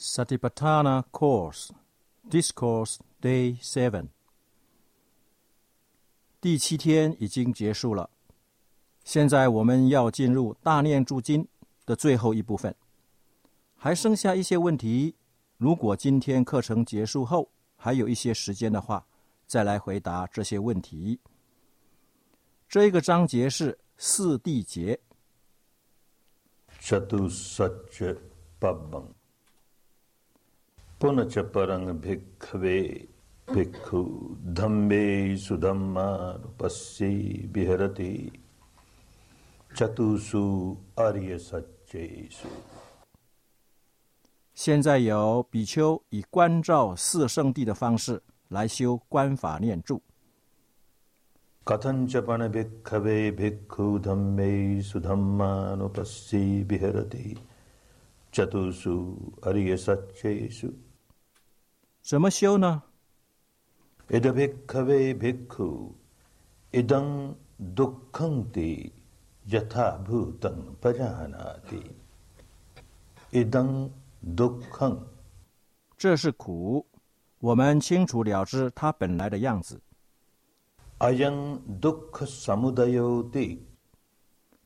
Satipatthana Course Discourse Day Seven，第七天已经结束了。现在我们要进入大念住经的最后一部分，还剩下一些问题。如果今天课程结束后还有一些时间的话，再来回答这些问题。这个章节是四谛节。पुन च परंग भिक्खवे भिक्खु धम्मेषु धम्मानुपस्ये विहरति चतुषु अर्य सच्चेषु 现在有比丘以关照四圣地的方式来修观法念住。 कथञ्चपण भिक्खवे भिक्खु धम्मेषु धम्मानुपस्ये विहरति चतुषु अर्य सच्चेषु 怎么修呢？一灯都这是苦我们清楚了知它本来的样子。阿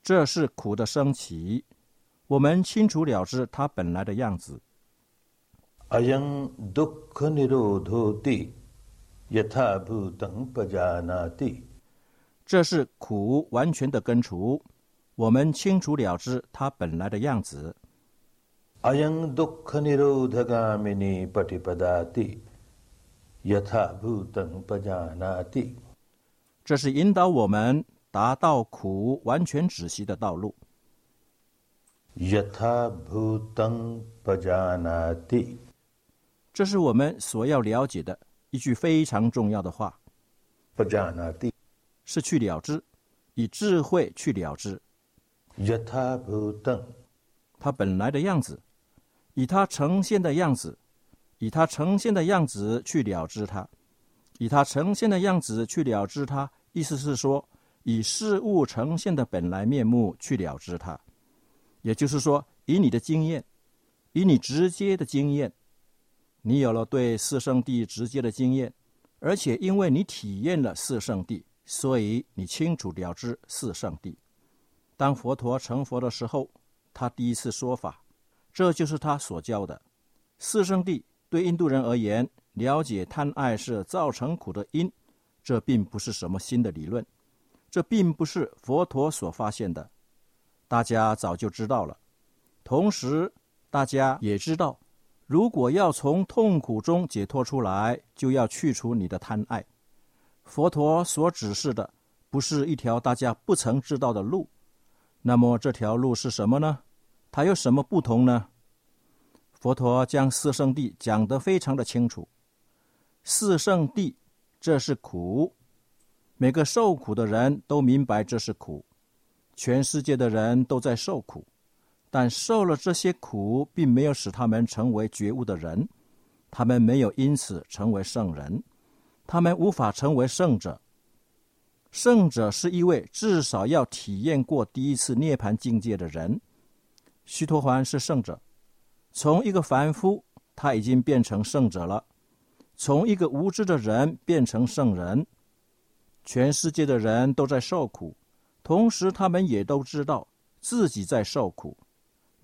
这是苦的升起我们清楚了知它本来的样子。这是苦完全的根除，我们清楚了知它本来的样子。这是引导我们达到苦完全止息的道路。这是我们所要了解的一句非常重要的话不讲了是去了之以智慧去了之他本来的样子以他呈现的样子以他呈现的样子去了之他以他呈现的样子去了之他意思是说以事物呈现的本来面目去了之他也就是说以你的经验以你直接的经验你有了对四圣谛直接的经验，而且因为你体验了四圣谛，所以你清楚了知四圣谛。当佛陀成佛的时候，他第一次说法，这就是他所教的四圣谛。对印度人而言，了解贪爱是造成苦的因，这并不是什么新的理论，这并不是佛陀所发现的，大家早就知道了。同时，大家也知道，如果要从痛苦中解脱出来，就要去除你的贪爱。佛陀所指示的，不是一条大家不曾知道的路。那么这条路是什么呢？它有什么不同呢？佛陀将四圣地讲得非常的清楚。四圣地，这是苦，每个受苦的人都明白这是苦，全世界的人都在受苦，但受了这些苦，并没有使他们成为觉悟的人，他们没有因此成为圣人，他们无法成为圣者。圣者是一位至少要体验过第一次涅盘境界的人。须陀环是圣者，从一个凡夫，他已经变成圣者了；从一个无知的人变成圣人。全世界的人都在受苦，同时他们也都知道自己在受苦。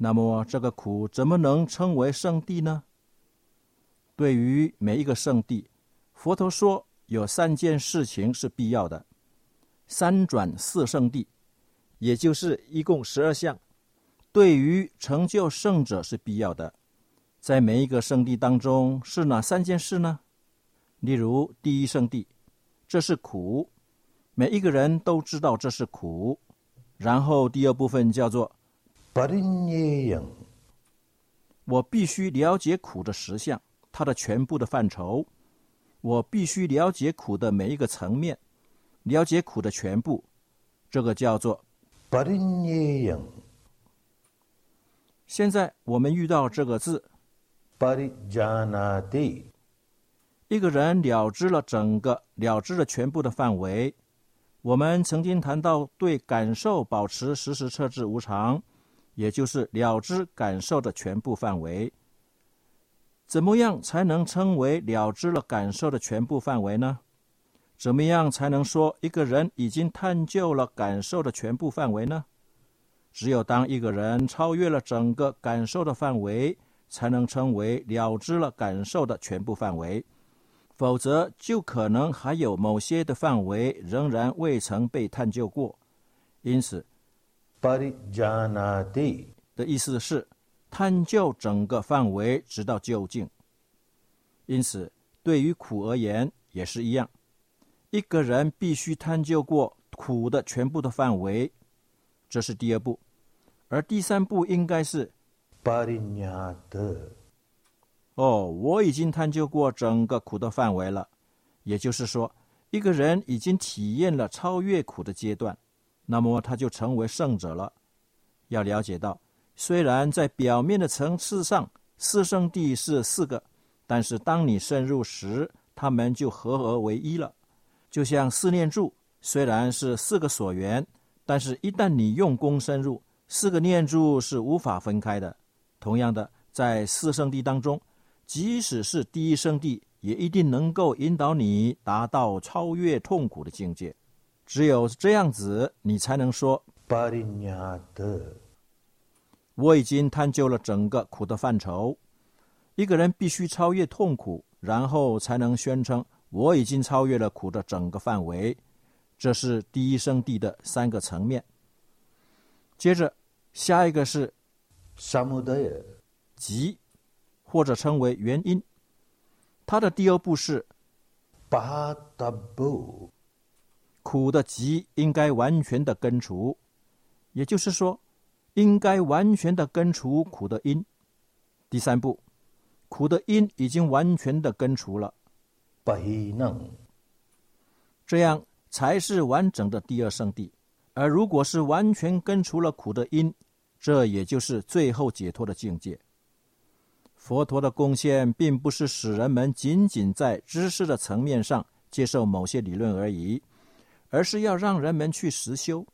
那么这个苦怎么能称为圣地呢？对于每一个圣地佛陀说有三件事情是必要的三转四圣地也就是一共十二项。对于成就圣者是必要的在每一个圣地当中是哪三件事呢？例如第一圣地这是苦每一个人都知道这是苦然后第二部分叫做我必须了解苦的实相它的全部的范畴。我必须了解苦的每一个层面了解苦的全部这个叫做现在我们遇到这个字。一个人了知了整个了知了全部的范围。我们曾经谈到对感受保持实时测制无常也就是了知感受的全部范围。怎么样才能称为了知了感受的全部范围呢？怎么样才能说一个人已经探究了感受的全部范围呢？只有当一个人超越了整个感受的范围，才能称为了知了感受的全部范围。否则，就可能还有某些的范围仍然未曾被探究过。因此 Parijanati 的意思是探究整个范围，直到究竟。因此，对于苦而言也是一样。一个人必须探究过苦的全部的范围，这是第二步，而第三步应该是 Parinyata 哦，我已经探究过整个苦的范围了。也就是说，一个人已经体验了超越苦的阶段，那么他就成为圣者了。要了解到，虽然在表面的层次上，四圣地是四个，但是当你深入时，他们就合而为一了。就像四念住，虽然是四个所缘，但是一旦你用功深入，四个念住是无法分开的。同样的，在四圣地当中，即使是第一圣地，也一定能够引导你达到超越痛苦的境界。只有这样子，你才能说我已经探究了整个苦的范畴。一个人必须超越痛苦，然后才能宣称我已经超越了苦的整个范围。这是第一圣地的三个层面。接着，下一个是 Samudaya 极，或者称为原因。它的第二步是 Patabu 苦的集应该完全的根除，也就是说，应该完全的根除苦的因。第三步，苦的因已经完全的根除了，Pahinang 这样才是完整的第二圣地。而如果是完全根除了苦的因，这也就是最后解脱的境界。佛陀的贡献并不是使人们仅仅在知识的层面上接受某些理论而已，而是要让人们去实修。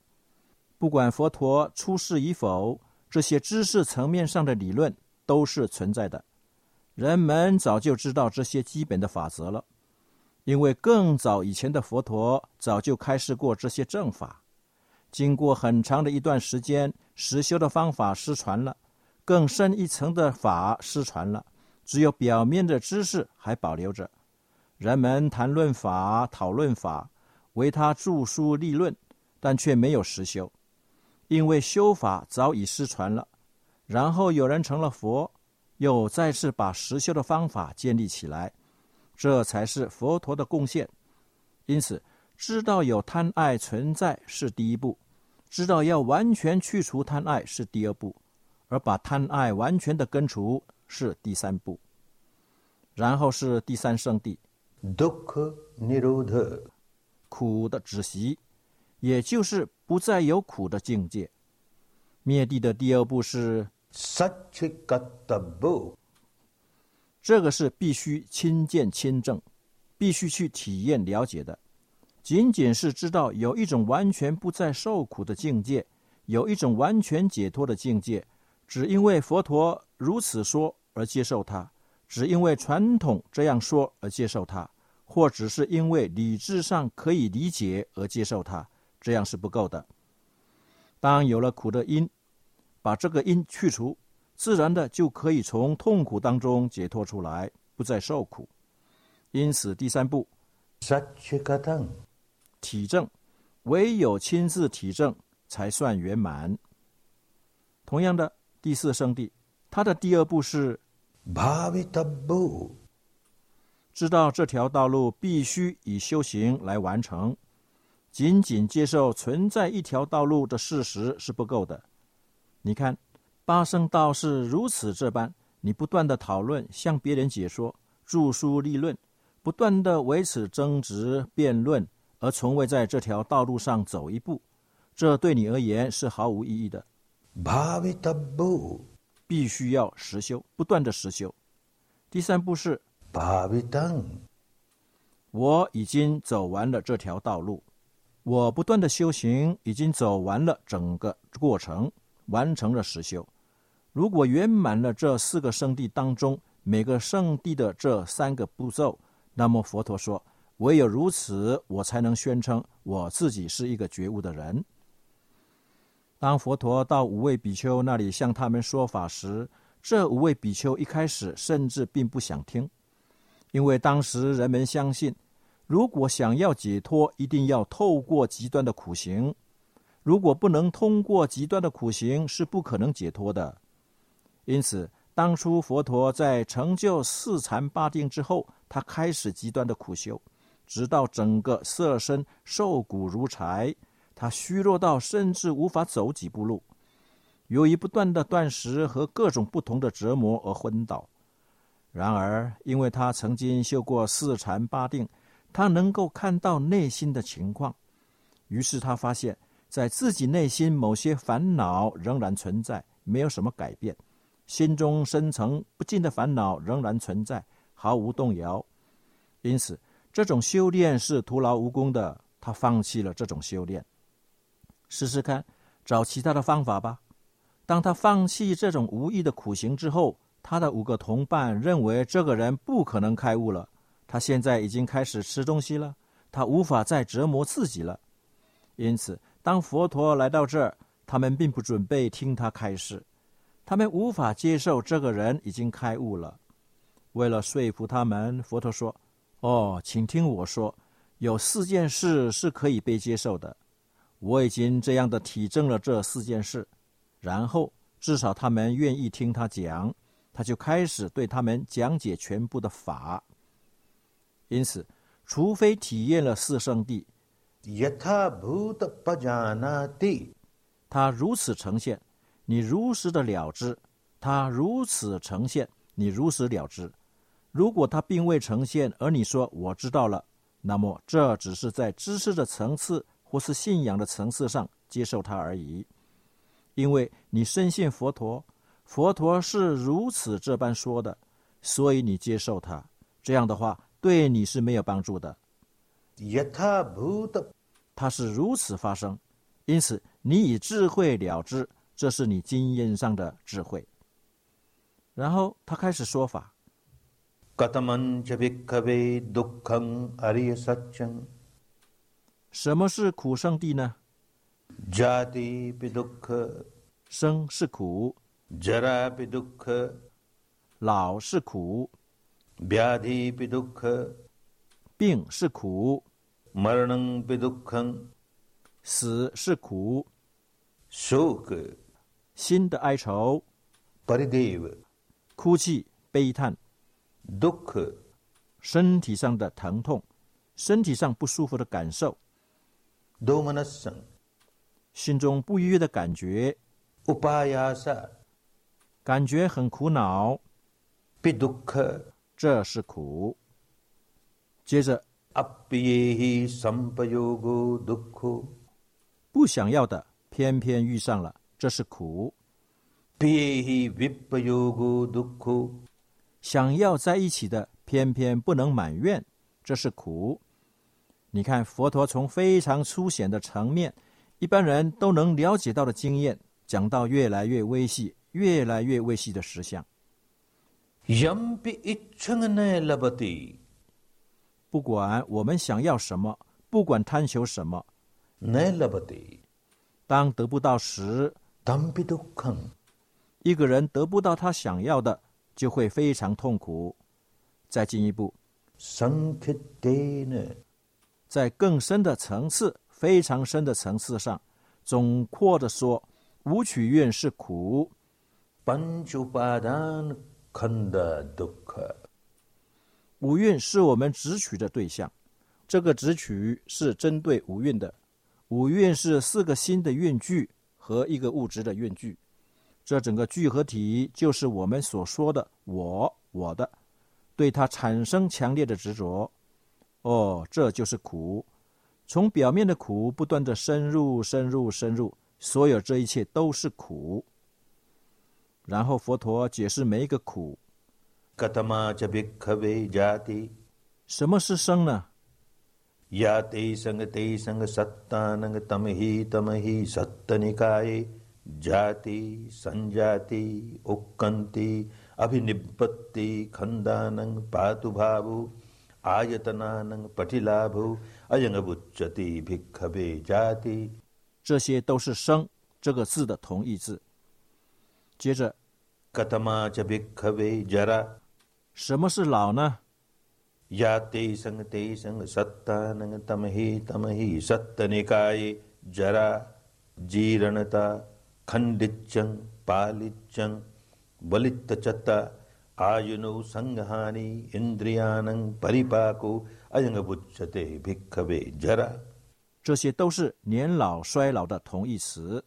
不管佛陀出世与否，这些知识层面上的理论都是存在的。人们早就知道这些基本的法则了，因为更早以前的佛陀早就开示过这些正法。经过很长的一段时间，实修的方法失传了，更深一层的法失传了，只有表面的知识还保留着。人们谈论法、讨论法，为他著书立论，但却没有实修，因为修法早已失传了。然后有人成了佛，又再次把实修的方法建立起来，这才是佛陀的贡献。因此，知道有贪爱存在是第一步，知道要完全去除贪爱是第二步，而把贪爱完全的根除是第三步。然后是第三圣地，苦的止息，也就是不再有苦的境界。灭地的第二步是，Satchikatabu 这个是必须亲见亲证，必须去体验了解的。仅仅是知道有一种完全不再受苦的境界，有一种完全解脱的境界，只因为佛陀如此说而接受它，只因为传统这样说而接受它，或只是因为理智上可以理解而接受它，这样是不够的。当有了苦的因，把这个因去除，自然的就可以从痛苦当中解脱出来，不再受苦。因此，第三步体证，唯有亲自体证才算圆满。同样的，第四圣地，它的第二步是知道这条道路必须以修行来完成，仅仅接受存在一条道路的事实是不够的。你看，八圣道是如此这般，你不断的讨论，向别人解说，著书立论，不断的为此争执辩论，而从未在这条道路上走一步，这对你而言是毫无意义的。必须要实修，不断的实修。第三步是 Bhavitang 我已经走完了这条道路，我不断的修行，已经走完了整个过程，完成了实修。如果圆满了这四个圣地当中每个圣地的这三个步骤，那么佛陀说，唯有如此，我才能宣称我自己是一个觉悟的人。当佛陀到五位比丘那里向他们说法时，这五位比丘一开始甚至并不想听，因为当时人们相信，如果想要解脱，一定要透过极端的苦行；如果不能通过极端的苦行，是不可能解脱的。因此，当初佛陀在成就四禅八定之后，他开始极端的苦修，直到整个色身瘦骨如柴。他虚弱到甚至无法走几步路，由于不断的断食和各种不同的折磨而昏倒。然而，因为他曾经修过四禅八定，他能够看到内心的情况。于是他发现，在自己内心某些烦恼仍然存在，没有什么改变；心中深层不尽的烦恼仍然存在，毫无动摇。因此，这种修炼是徒劳无功的。他放弃了这种修炼。试试看，找其他的方法吧。当他放弃这种无意的苦行之后，他的五个同伴认为这个人不可能开悟了。他现在已经开始吃东西了，他无法再折磨自己了。因此，当佛陀来到这儿，他们并不准备听他开示，他们无法接受这个人已经开悟了。为了说服他们，佛陀说：“哦，请听我说，有四件事是可以被接受的。”我已经这样的体证了这四件事，然后至少他们愿意听他讲，他就开始对他们讲解全部的法。因此，除非体验了四圣地，他如此呈现，你如实的了之；他如此呈现，你如实了之。如果他并未呈现，而你说我知道了，那么这只是在知识的层次。或是信仰的层次上接受它而已，因为你深信佛陀，佛陀是如此这般说的，所以你接受他。这样的话，对你是没有帮助的。他是如此发生，因此你以智慧了之，这是你经验上的智慧。然后他开始说法。什么是苦圣地呢？生是苦，老是苦，病是苦，死是苦，心的哀愁，哭泣悲叹，身体上的疼痛，身体上不舒服的感受。多么的生，心中不愉悦的感觉，乌巴亚萨，感觉很苦恼，比这是苦。接着，不想要的偏偏遇上了，这是苦。想要在一起的偏偏不能满愿，这是苦。你看，佛陀从非常粗显的层面，一般人都能了解到的经验，讲到越来越微细、越来越微细的实相。不管我们想要什么，不管贪求什么，当得不到时，一个人得不到他想要的，就会非常痛苦。再进一步。在更深的层次，非常深的层次上，总括的说，无取愿是苦。五蕴是我们执取的对象，这个执取是针对五蕴的。五蕴是四个心的蕴聚和一个物质的蕴聚，这整个聚合体就是我们所说的“我”“我的”，对它产生强烈的执着。哦，这就是苦，从表面的苦不断的深入、深入、深入，所有这一切都是苦。然后佛陀解释每一个苦。什么是生呢？ अभिनिपत्ति खंदानं पातु भावु आयतनानं पटिलाभु अयंगबुच्चति भिक्खवे जाति 这些都是“生”这个字的同义字。 接着，什么是老呢？这些都是年老衰老的同义词。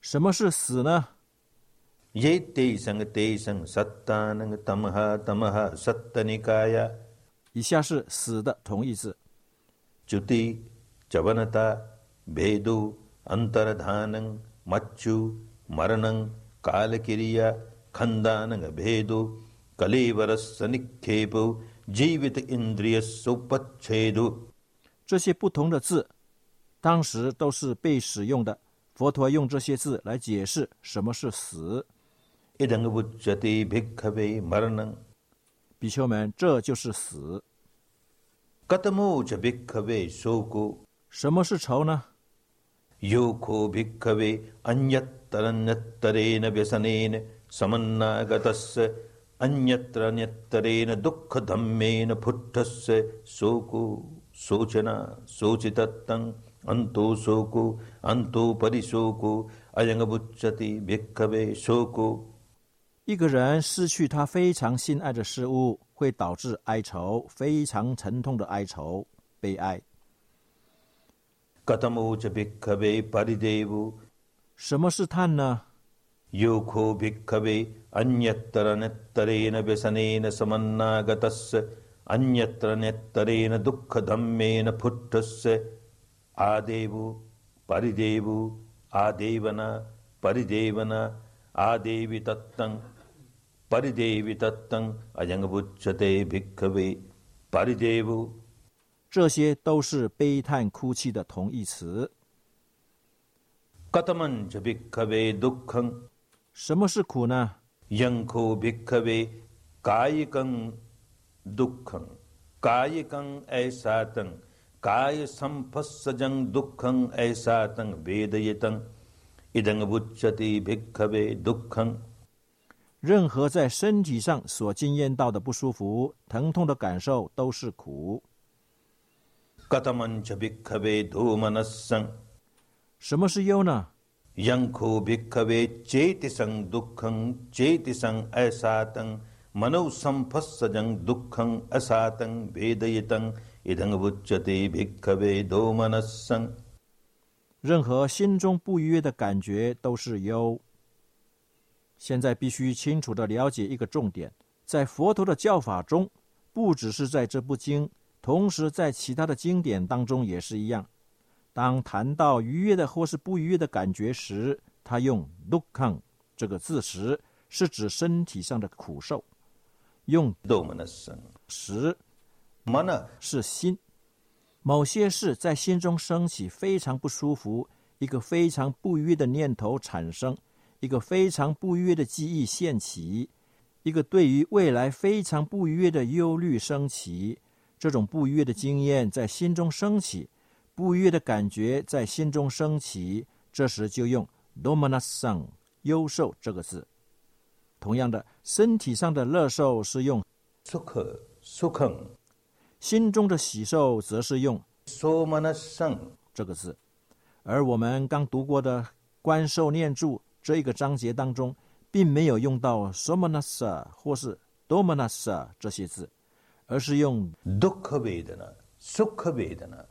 什么是死呢？以下是死的同义字：juti、cavana、bedu、antaradhana、macchu、marana、kala-kiriya、khandana、bedu、kaliyavaras、sankhepo、jivita-indriyas、sopatchedu。这些不同的字。当时都是被使用的。佛陀用这些字来解释什么是死。比丘们，这就是死。什么是愁呢？什么那个达。一个人失去他非常心爱的事物，会导致哀愁，非常沉痛的哀愁、悲哀。什么是叹呢？什么是叹呢？这些都是悲叹哭泣的同义词。什么是苦呢？यङ्खो भिक्खवे कायिकं दुःखं कायिकं ऐसातं कायसम्पस्सजं दुःखं ऐसातं वेदयितं इदं बुच्यते भिक्खवे दुःखं 任何在身体上所经验到的不舒服、疼痛的感受都是苦。 कथमं च भिक्खवे धूमनस्सं 什么是忧呢？ 任何心中不愉悦的感觉都是忧。现在必须清楚的了解一个重点：在佛陀的教法中，不只是在这部经，同时在其他的经典当中也是一样。当谈到愉悦的或是不愉悦的感觉时，他用 “dukkha” 这个字时，是指身体上的苦受；用 “doma” 时。什么呢？是心。某些事在心中升起非常不舒服，一个非常不愉悦的念头产生，一个非常不愉悦的记忆现起，一个对于未来非常不愉悦的忧虑升起。这种不愉悦的经验在心中升起，不愉悦的感觉在心中升起，这时就用 “domanasan” 优受这个字。同样的，身体上的乐受是用 “sukha sukha”。心中的喜受则是用 “somanasa” 这个字，而我们刚读过的《观受念住》这一个章节当中，并没有用到 “somanasa” 或是 “domanasa” 这些字，而是用 “dukkhavedana”、“sukhavedana”。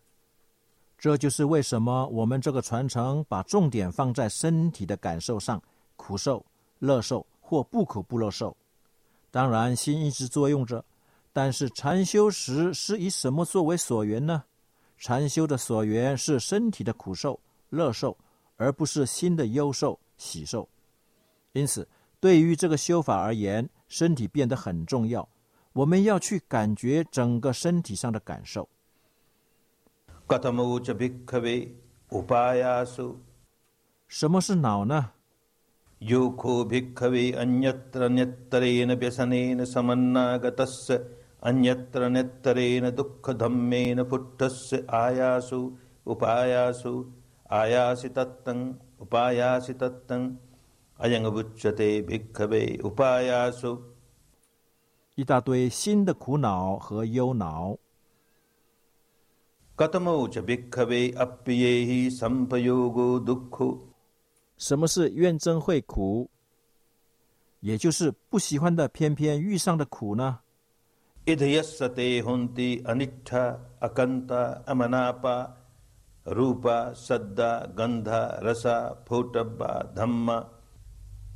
这就是为什么我们这个传承把重点放在身体的感受上：苦受、乐受或不苦不乐受。当然，心一直作用着。但是禅修时是以什么作为所缘呢？禅修的所缘是身体的苦受乐受而不是心的忧受喜受。因此对于这个修法而言身体变得很重要。我们要去感觉整个身体上的感受。什么是脑呢？योखो भिक्खवे अन्यत्र न्यत्तरेण व्यसनेन समन्नागतस्य अन्यत्र न्यत्तरेण दुःखधम्मेन पुट्टस्य आयासु उपायासु आयासि तत्तम् उपायासि तत्तम् अयङबुच्यते भिक्खवे उपायासु 一大堆新的苦恼和忧恼。 कथमौ च भिक्खवे अप्रियैः सम्पयोगो दुःखो 什么是怨憎会苦？也就是不喜欢的，偏偏遇上的苦呢？ इधयसते हुंती अनिट्ठ अकंत अमनापा, रूपा, सद्दा गंधा रसा फोटब्बा धम्म।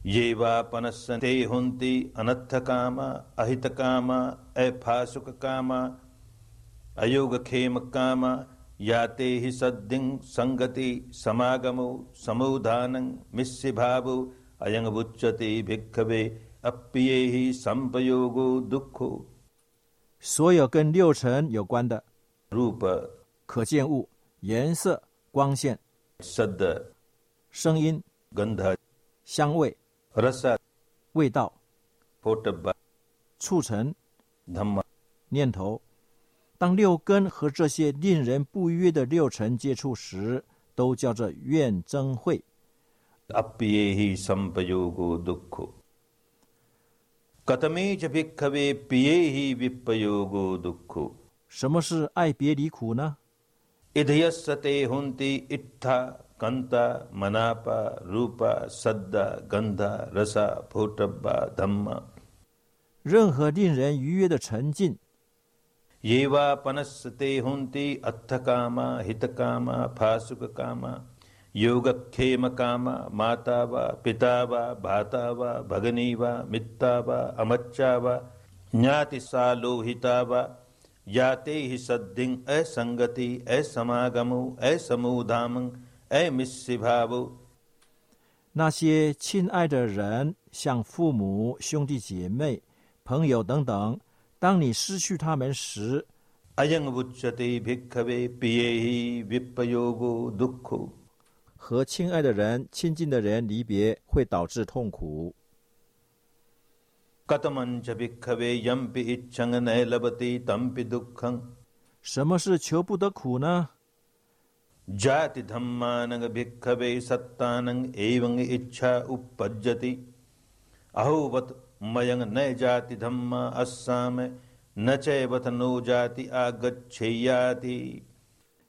ये वापनस्ते हुंति अनथ काम अहित काम अफासुक काम अयोग खेम काम याते ही सद्दि संगति, समागमो समुधान मिस्सि भाव अयंग बुच्यते भिक्खवे अप्ये ही संपयोगो दुखो। 所有跟六尘有关的，入本可见物、颜色、光线、色的声音、跟它香味、味道、触尘、他妈念头。当六根和这些令人不悦的六尘接触时，都叫做怨憎会。अप्रिये संपयोगो दुःखो कथमे च भिक्खवे प्रिये हि विप्रयोगो दुःखो 什么是爱别离苦呢？ इधयस्य ते हुन्ति इत्था कन्ता मनापा रूपा सद्दा गन्धा रसा फोटब्बा धम्म 任何令人愉悦的沉浸， ये वा पनस्य ते हुन्ति अर्थकामा हितकामा फासुककामा योगक्षेमकामा माता वा पिता वा भाता वा भगनी वा मित्ता वा अमच्चा वा ज्ञातिसालोहिता वा याते हि सद्धिं असङ्गति असमागमो असमूधामं अमिस्सिभावो 那些亲爱的人，像父母、兄弟姐妹、朋友等等，当你失去他们时， अयं उच्यते भिक्खवे प्रिये हि विप्रयोगो दुःखो 和亲爱的人、亲近的人离别，会导致痛苦。什么是求不得苦呢？什么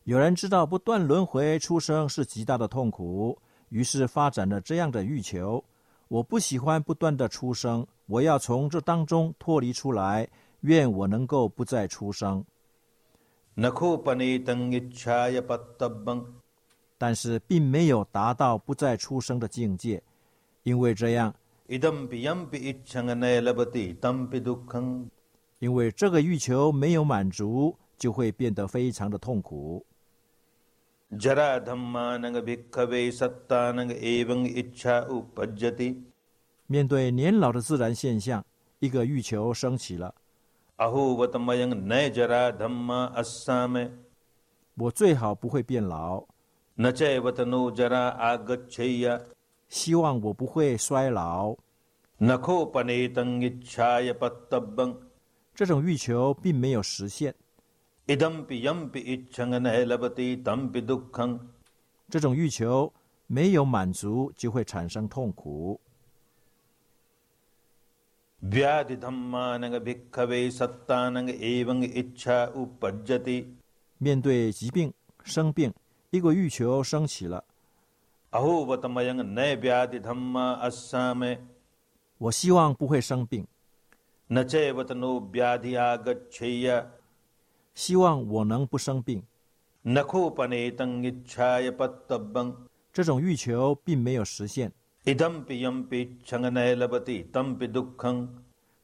有人知道不断轮回出生是极大的痛苦于是发展了这样的欲求。我不喜欢不断的出生我要从这当中脱离出来愿我能够不再出生。但是并没有达到不再出生的境界因为这样因为这个欲求没有满足就会变得非常的痛苦。面对年老的自然现象一个欲求升起了。啊呼我的模样内加大他阿萨姆我最好不会变老。那这我的怒加阿哥去呀希望我不会衰老。那库巴尼等一下崩这种欲求并没有实现。इदम्पि यम्पि इच्छं न लभते तम्पि दुःखम् 这种欲求没有满足，就会产生痛苦。 व्याधिधम्मानङ् भिक्खवे सत्तानङ् एवं इच्छा उपपद्यति 面对疾病、生病，一个欲求升起了， अहोवत मयङ् न व्याधिधम्मा अस्साम 我希望不会生病， न चैवत नो व्याधि आगच्छेय 希望我能不生病。这种欲求并没有实现。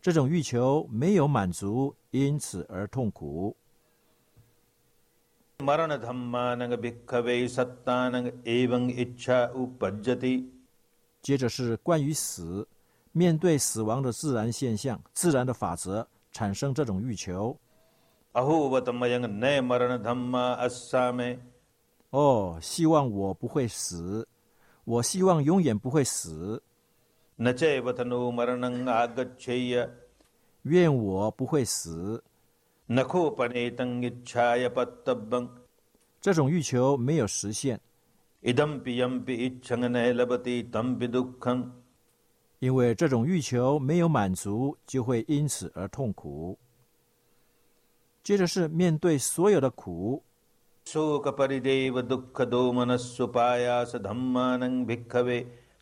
这种欲求没有满足因此而痛苦。接着是关于死面对死亡的自然现象自然的法则产生这种欲求。अहोवत मयङ् न मरणधम्मा अस्साम 哦，希望我不会死， 我希望永远不会死， न चैव तनो मरणम् आगच्छेय 愿我不会死。 न कोपनेतं इच्छाय पत्तब्बम् 这种欲求没有实现， इदम्पि यम्पि इच्छं न लभति तम्पि दुःखम् 因为这种欲求没有满足，就会因此而痛苦。 接着是面对所有的苦， शोकपरिदेव दुःखदोमनस्सुपायासधम्मानं भिक्खवे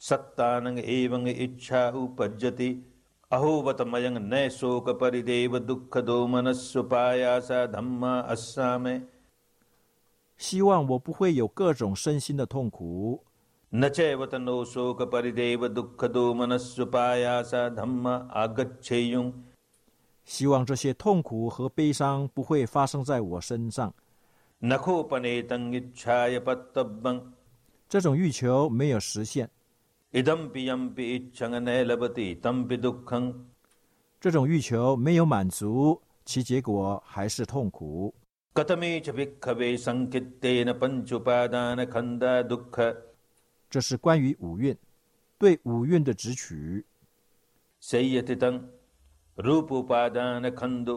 सत्तानं एवं इच्छा उपज्यति अहोवतमयं न शोकपरिदेव दुःखदोमनस्सुपायास धम्मा अस्सामे 希望我不会有各种身心的痛苦， न चैव तनो शोकपरिदेव दुःखदोमनस्सुपायास धम्मा आगच्छेयुम् 希望这些痛苦和悲伤不会发生在我身上。这种欲求没有实现，这种欲求没有满足，其结果还是痛苦。这是关于五蕴，对五蕴的执取。संयति तं रूपोपादानखन्दु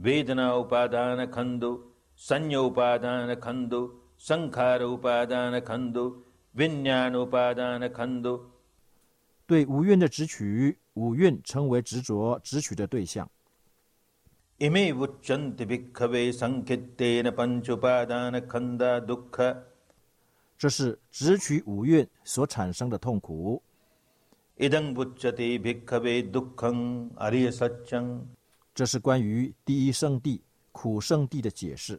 वेदना उपादानखन्दु संयोपादानखन्दु संखार उपादानखन्दु विज्ञानोपादानखन्दु 对五蕴的执取，五蕴成为执着执取的对象。 इमे उच्यन्ति भिक्खवे सङ्कित्तेन पञ्चुपादानखन्दा दुःख 这是执取五蕴所产生的痛苦。 Bujati bikabe dukeng ariye。这是关于第一圣地——苦圣地的解释。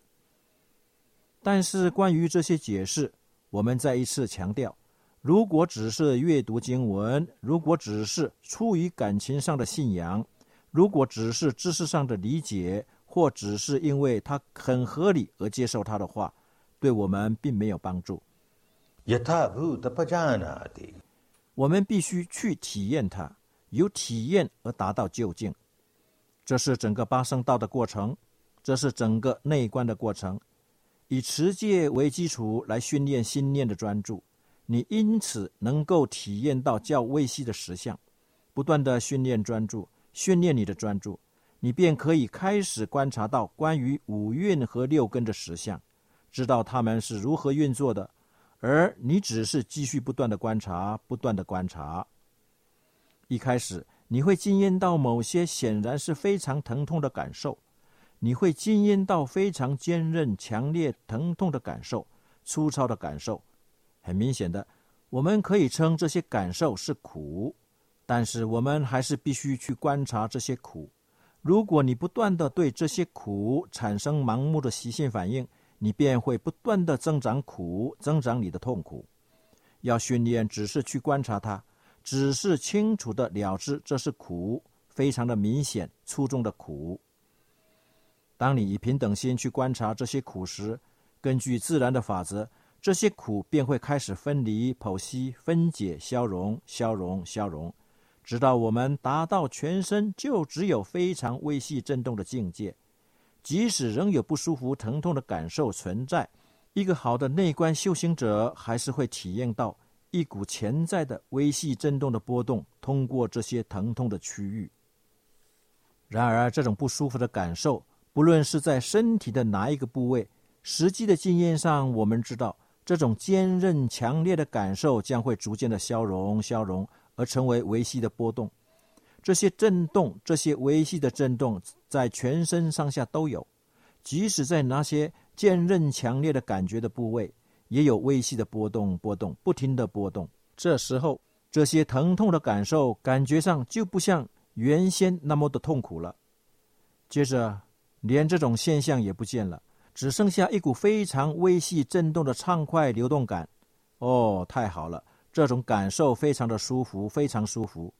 但是关于这些解释，我们再一次强调：如果只是阅读经文，如果只是出于感情上的信仰，如果只是知识上的理解，或只是因为它很合理而接受它的话，对我们并没有帮助。我们必须去体验它，由体验而达到究竟，这是整个八圣道的过程，这是整个内观的过程，以持戒为基础来训练心念的专注，你因此能够体验到较微细的实相，不断的训练专注，训练你的专注，你便可以开始观察到关于五蕴和六根的实相，知道它们是如何运作的。而你只是继续不断的观察，不断的观察。一开始你会经验到某些显然是非常疼痛的感受，你会经验到非常坚韧、强烈、疼痛的感受、粗糙的感受。很明显的，我们可以称这些感受是苦，但是我们还是必须去观察这些苦。如果你不断的对这些苦产生盲目的习性反应，你便会不断的增长苦，增长你的痛苦。要训练，只是去观察它，只是清楚的了知这是苦，非常的明显、粗重的苦。当你以平等心去观察这些苦时，根据自然的法则，这些苦便会开始分离、剖析、分解、消融、消融、消融，直到我们达到全身就只有非常微细震动的境界。即使仍有不舒服、疼痛的感受存在，一个好的内观修行者还是会体验到一股潜在的微细震动的波动，通过这些疼痛的区域。然而，这种不舒服的感受，不论是在身体的哪一个部位，实际的经验上，我们知道，这种坚韧强烈的感受将会逐渐的消融、消融，而成为微细的波动。这些震动，这些微细的震动，在全身上下都有，即使在那些坚韧强烈的感觉的部位，也有微细的波动，波动，不停的波动。这时候，这些疼痛的感受，感觉上就不像原先那么的痛苦了。接着，连这种现象也不见了，只剩下一股非常微细震动的畅快流动感。哦，太好了，这种感受非常的舒服，非常舒服。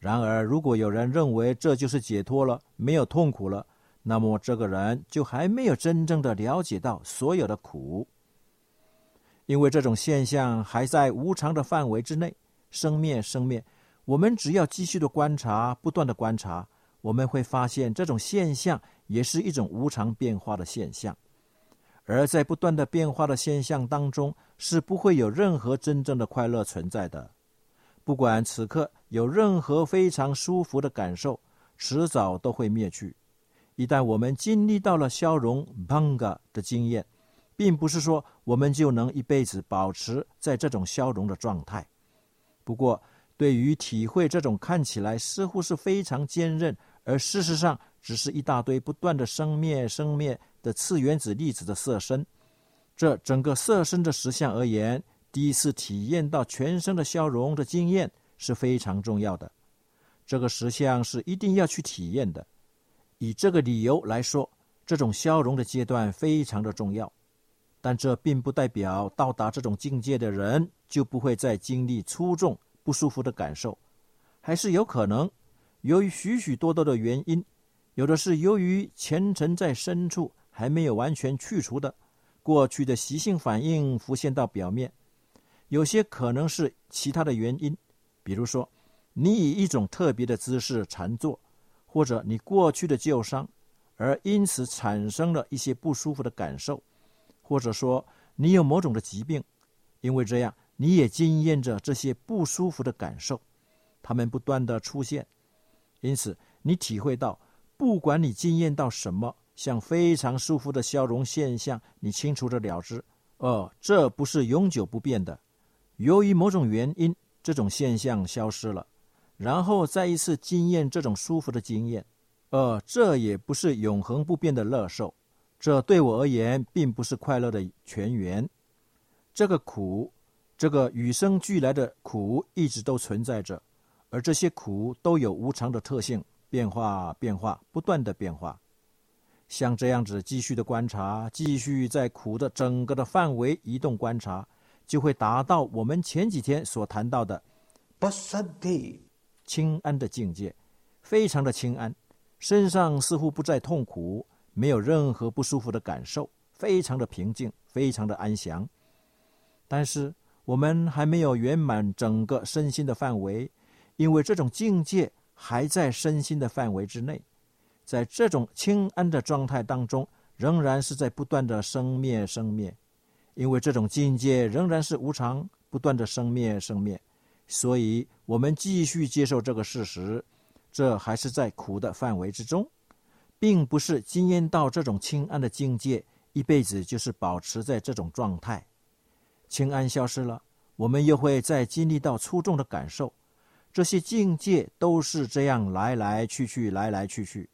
然而，如果有人认为这就是解脱了，没有痛苦了，那么这个人就还没有真正的了解到所有的苦，因为这种现象还在无常的范围之内，生灭生灭。我们只要继续的观察，不断的观察，我们会发现这种现象也是一种无常变化的现象，而在不断的变化的现象当中，是不会有任何真正的快乐存在的。不管此刻有任何非常舒服的感受，迟早都会灭去。一旦我们经历到了消融 banga 的经验，并不是说我们就能一辈子保持在这种消融的状态。不过，对于体会这种看起来似乎是非常坚韧，而事实上只是一大堆不断的生灭生灭的次原子粒子的色身，这整个色身的实相而言，第一次体验到全身的消融的经验是非常重要的。这个实相是一定要去体验的。以这个理由来说，这种消融的阶段非常的重要。但这并不代表到达这种境界的人就不会再经历粗重不舒服的感受，还是有可能。由于许许多多的原因，有的是由于前尘在深处还没有完全去除的过去的习性反应浮现到表面；有些可能是其他的原因，比如说你以一种特别的姿势禅坐，或者你过去的旧伤，而因此产生了一些不舒服的感受。或者说你有某种的疾病，因为这样你也经验着这些不舒服的感受，他们不断的出现，因此你体会到，不管你经验到什么，像非常舒服的消融现象，你清楚的了之，哦，这不是永久不变的，由于某种原因，这种现象消失了，然后再一次经验这种舒服的经验，呃，这也不是永恒不变的乐受。这对我而言并不是快乐的泉源，这个苦，这个与生俱来的苦一直都存在着，而这些苦都有无常的特性，变化、变化、不断的变化。像这样子继续的观察，继续在苦的整个的范围移动观察，就会达到我们前几天所谈到的不杀地清安的境界，非常的清安，身上似乎不再痛苦。没有任何不舒服的感受，非常的平静，非常的安详。但是我们还没有圆满整个身心的范围，因为这种境界还在身心的范围之内。在这种清安的状态当中，仍然是在不断的生灭生灭，因为这种境界仍然是无常，不断的生灭生灭。所以，我们继续接受这个事实，这还是在苦的范围之中。并不是经验到这种清安的境界，一辈子就是保持在这种状态。清安消失了，我们又会再经历到粗重的感受。这些境界都是这样来来去去，来来去去。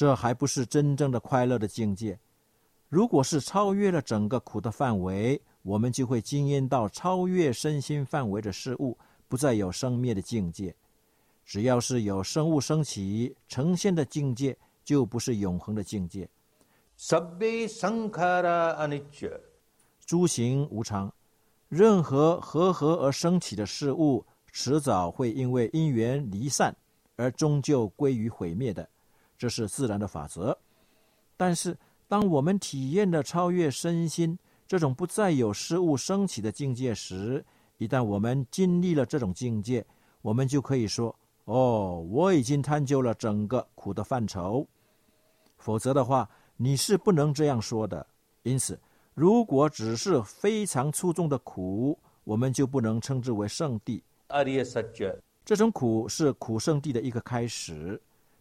这还不是真正的快乐的境界。如果是超越了整个苦的范围，我们就会经验到超越身心范围的事物，不再有生灭的境界。只要是有生物升起呈现的境界，就不是永恒的境界。诸行无常，任何和合而升起的事物，迟早会因为因缘离散而终究归于毁灭的，这是自然的法则。但是，当我们体验了超越身心这种不再有事物升起的境界时，一旦我们经历了这种境界，我们就可以说。哦，我已经探究了整个苦的范畴，否则的话，你是不能这样说的。因此，如果只是非常出众的苦，我们就不能称之为圣地。这种苦是苦圣地的一个开始，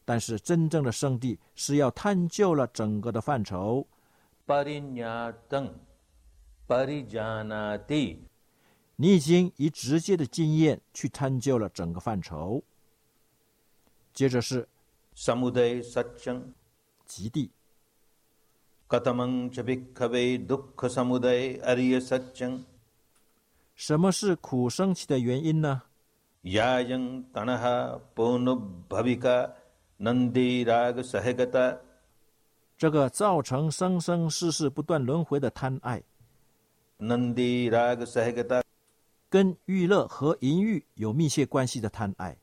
但是真正的圣地是要探究了整个的范畴。你已经以直接的经验去探究了整个范畴。接着是极地。什么是苦升起的原因呢？这个造成生生世世不断轮回的贪爱，跟娱乐和淫欲有密切关系的贪爱，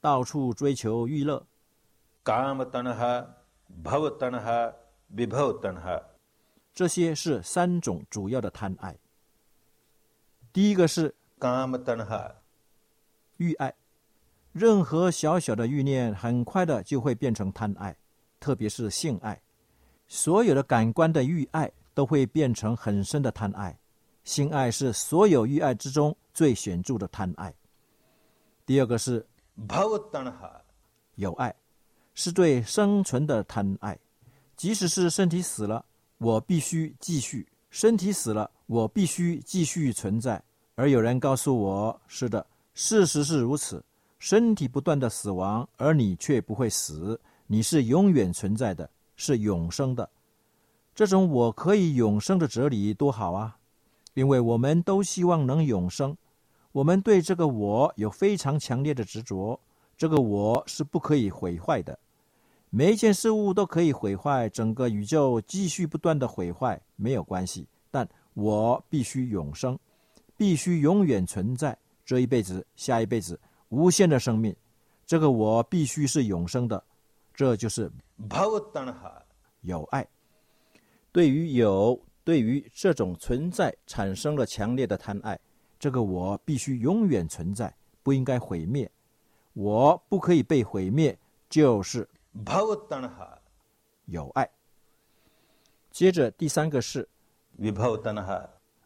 到处追求娱乐，这些是三种主要的贪爱。第一个是欲爱。任何小小的欲念，很快的就会变成贪爱，特别是性爱。所有的感官的欲爱都会变成很深的贪爱。性爱是所有欲爱之中最显著的贪爱。第二个是有爱，是对生存的贪爱。即使是身体死了，我必须继续；身体死了，我必须继续存在。而有人告诉我：“是的，事实是如此。身体不断的死亡，而你却不会死，你是永远存在的，是永生的。这种我可以永生的哲理多好啊！因为我们都希望能永生，我们对这个我有非常强烈的执着。这个我是不可以毁坏的。每一件事物都可以毁坏，整个宇宙继续不断的毁坏没有关系，但我必须永生。”必须永远存在，这一辈子、下一辈子，无限的生命，这个我必须是永生的，这就是有爱。对于有，对于这种存在产生了强烈的贪爱，这个我必须永远存在，不应该毁灭，我不可以被毁灭，就是有爱。接着第三个是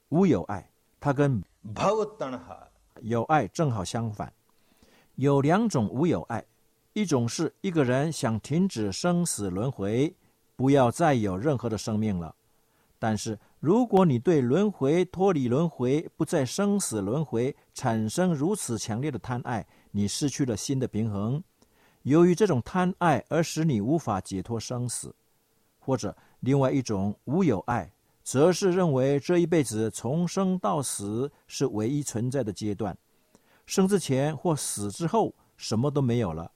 无有爱。它跟有爱正好相反，有两种无有爱，一种是一个人想停止生死轮回，不要再有任何的生命了。但是如果你对轮回、脱离轮回、不再生死轮回产生如此强烈的贪爱，你失去了心的平衡，由于这种贪爱而使你无法解脱生死，或者另外一种无有爱。则是认为这一辈子从生到死是唯一存在的阶段，生之前或死之后什么都没有了。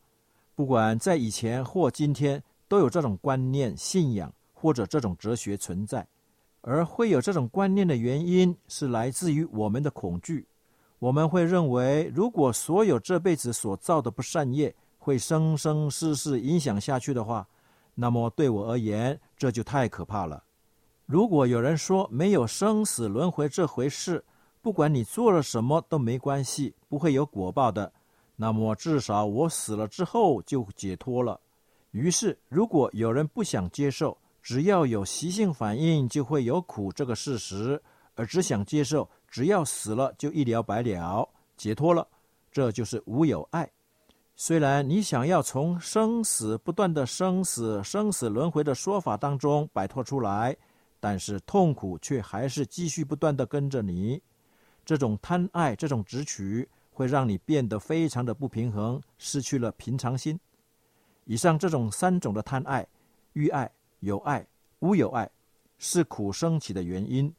不管在以前或今天，都有这种观念、信仰或者这种哲学存在。而会有这种观念的原因是来自于我们的恐惧。我们会认为，如果所有这辈子所造的不善业会生生世世影响下去的话，那么对我而言，这就太可怕了。如果有人说没有生死轮回这回事，不管你做了什么都没关系，不会有果报的，那么至少我死了之后就解脱了。于是，如果有人不想接受只要有习性反应就会有苦这个事实，而只想接受只要死了就一了百了解脱了，这就是无有爱。虽然你想要从生死不断的生死生死轮回的说法当中摆脱出来。但是痛苦却还是继续不断的跟着你，这种贪爱，这种执取，会让你变得非常的不平衡，失去了平常心。以上这种三种的贪爱、欲爱、有爱、无有爱，是苦升起的原因。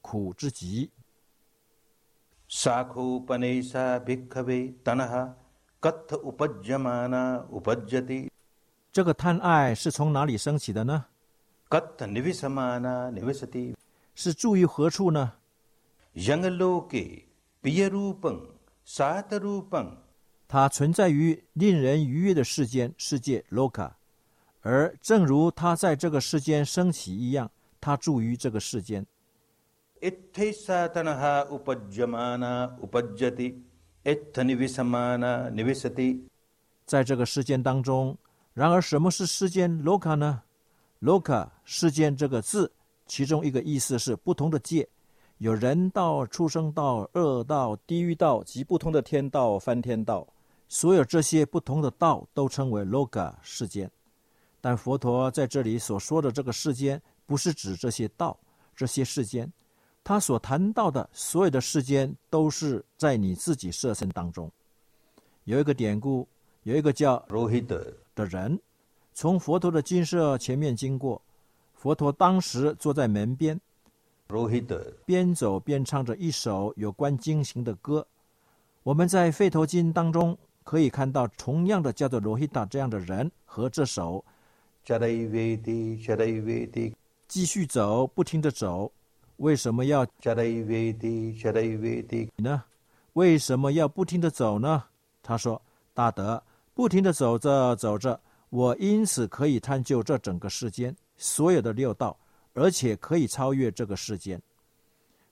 苦之极。这个贪爱是从哪里升起的呢？是住于何处呢？它存在于令人愉悦的世间世界 （loka），而正如它在这个世间升起一样，它住于这个世间。在这个世间当中，然而什么是世间 loka 呢？loka 世间这个字，其中一个意思是不同的界，有人道、畜生道、恶道、地狱道及不同的天道、翻天道。所有这些不同的道都称为 loka 世间。但佛陀在这里所说的这个世间，不是指这些道、这些世间。他所谈到的所有的世间，都是在你自己设身当中。有一个典故，有一个叫 Rohit 的人。从佛陀的金舍前面经过，佛陀当时坐在门边，边走边唱着一首有关经行的歌。我们在《费头经》当中可以看到同样的叫做罗希达这样的人和这首。继续走，不停的走，为什么要呢？为什么要不停的走呢？他说：“大德，不停的走着走着。”我因此可以探究这整个世间所有的六道，而且可以超越这个世间。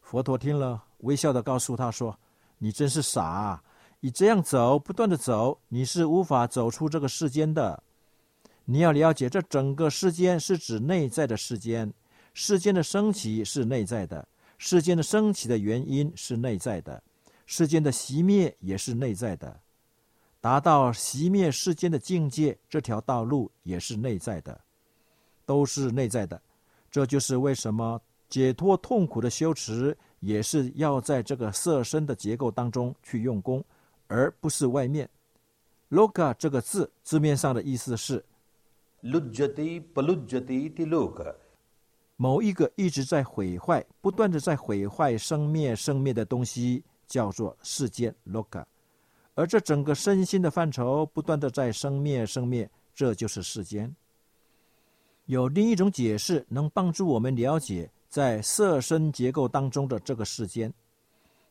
佛陀听了，微笑的告诉他说：“你真是傻，你这样走，不断的走，你是无法走出这个世间的。你要了解，这整个世间是指内在的世间，世间的升起是内在的，世间的升起的原因是内在的，世间的熄灭也是内在的。达到熄灭世间的境界，这条道路也是内在的，都是内在的。这就是为什么解脱痛苦的修持，也是要在这个色身的结构当中去用功，而不是外面。loka 这个字字面上的意思是 lujjati palujjati ti loka，某一个一直在毁坏、不断的在毁坏、生灭、生灭的东西，叫做世间 loka。而这整个身心的范畴不断的在生灭生灭，这就是世间。有另一种解释能帮助我们了解在色身结构当中的这个世间。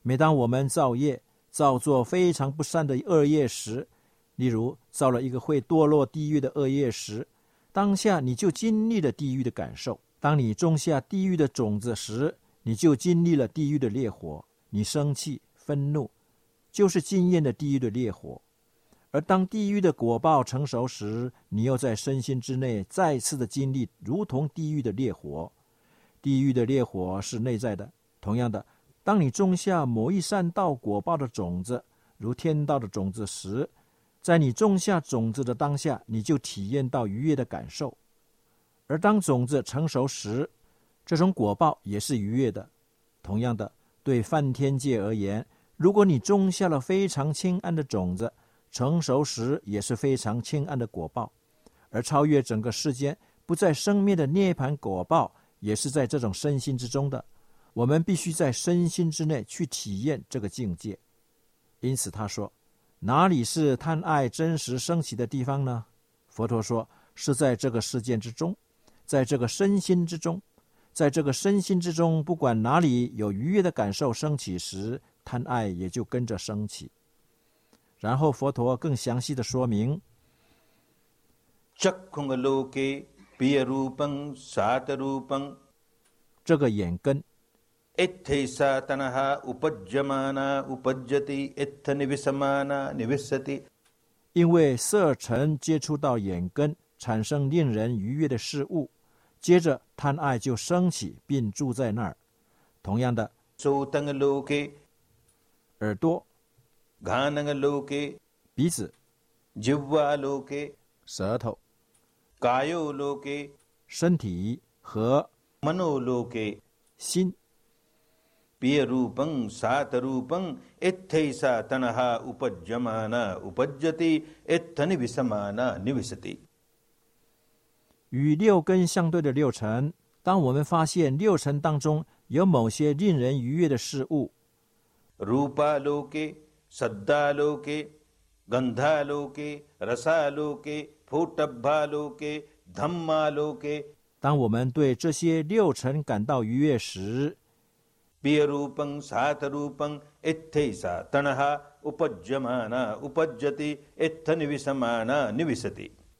每当我们造业造作非常不善的恶业时，例如造了一个会堕落地狱的恶业时，当下你就经历了地狱的感受。当你种下地狱的种子时，你就经历了地狱的烈火。你生气、愤怒。就是经验的地狱的烈火，而当地狱的果报成熟时，你又在身心之内再次的经历，如同地狱的烈火。地狱的烈火是内在的。同样的，当你种下某一善道果报的种子，如天道的种子时，在你种下种子的当下，你就体验到愉悦的感受。而当种子成熟时，这种果报也是愉悦的。同样的，对梵天界而言。如果你种下了非常清安的种子，成熟时也是非常清安的果报，而超越整个世间不再生灭的涅盘果报，也是在这种身心之中的。我们必须在身心之内去体验这个境界。因此，他说：“哪里是贪爱真实升起的地方呢？”佛陀说：“是在这个世间之中，在这个身心之中，在这个身心之中，不管哪里有愉悦的感受升起时。”贪爱也就跟着升起，然后佛陀更详细的说明：这个眼根，因为色尘接触到眼根，产生令人愉悦的事物，接着贪爱就升起，并住在那儿。同样的。耳朵、鼻子、舌头、身体和心。与六根相对的六尘，当我们发现六尘当中有某些令人愉悦的事物。रूपालोके 当我们对这些六尘感到愉悦时当我们对这些六尘感到愉悦时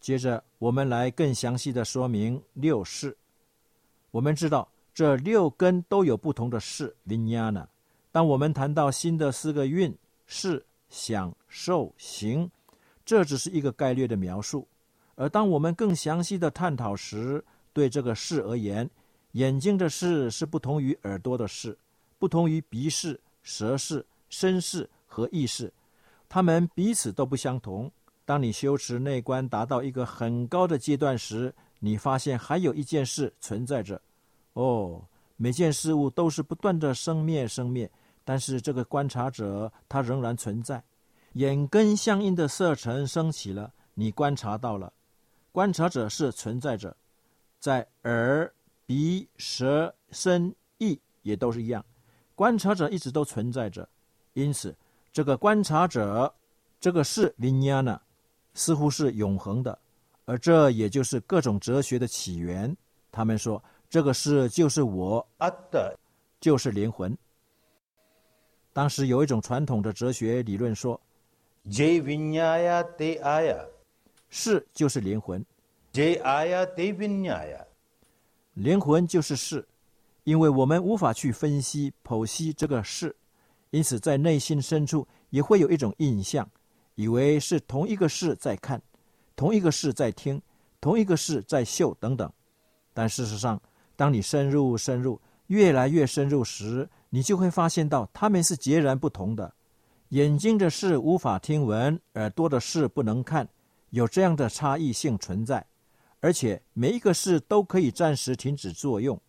接着我们来更详细的说明六世我们知道这六根都有不同的事 lynna 当我们谈到新的四个运是想受行，这只是一个概略的描述。而当我们更详细的探讨时，对这个事而言，眼睛的事是不同于耳朵的事，不同于鼻视、舌视、身视和意识，它们彼此都不相同。当你修持内观达到一个很高的阶段时，你发现还有一件事存在着。哦，每件事物都是不断的生灭生灭，但是这个观察者他仍然存在。眼根相应的色尘升起了，你观察到了，观察者是存在着，在耳、鼻、舌、身、意也都是一样，观察者一直都存在着。因此，这个观察者，这个是 vinyana，似乎是永恒的，而这也就是各种哲学的起源。他们说。这个是就是我，就是灵魂。当时有一种传统的哲学理论说，jvinaya de aya，，是就是灵魂，j aya de vinaya，，灵魂就是是，因为我们无法去分析剖析这个是，因此在内心深处也会有一种印象，以为是同一个事在看，同一个事在听，同一个事在嗅等等。但事实上，当你深入深入，越来越深入时，你就会发现到它们是截然不同的。眼睛的事无法听闻，耳朵的事不能看，有这样的差异性存在。而且每一个事都可以暂时停止作用，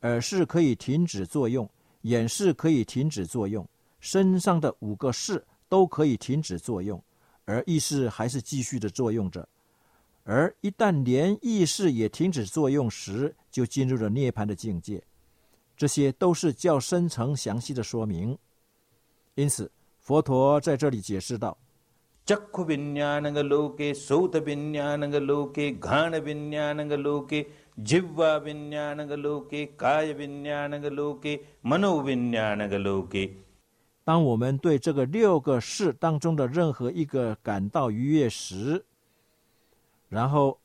耳是可以停止作用，眼是可以停止作用，身上的五个事都可以停止作用，而意识还是继续的作用着。而一旦连意识也停止作用时，就进入了涅槃的境界。这些都是较深层详细的说明。因此，佛陀在这里解释道：“จักขุวิญญาณกโลเกโสตวิญญาณกโลเกฆานวิญญาณกโลเกจิววาวิญญาณกโลเกกายวิญญาณกโลเกมโนวิญญาณกโลเก。”当我们对这个六个事当中的任何一个感到愉悦时，然后，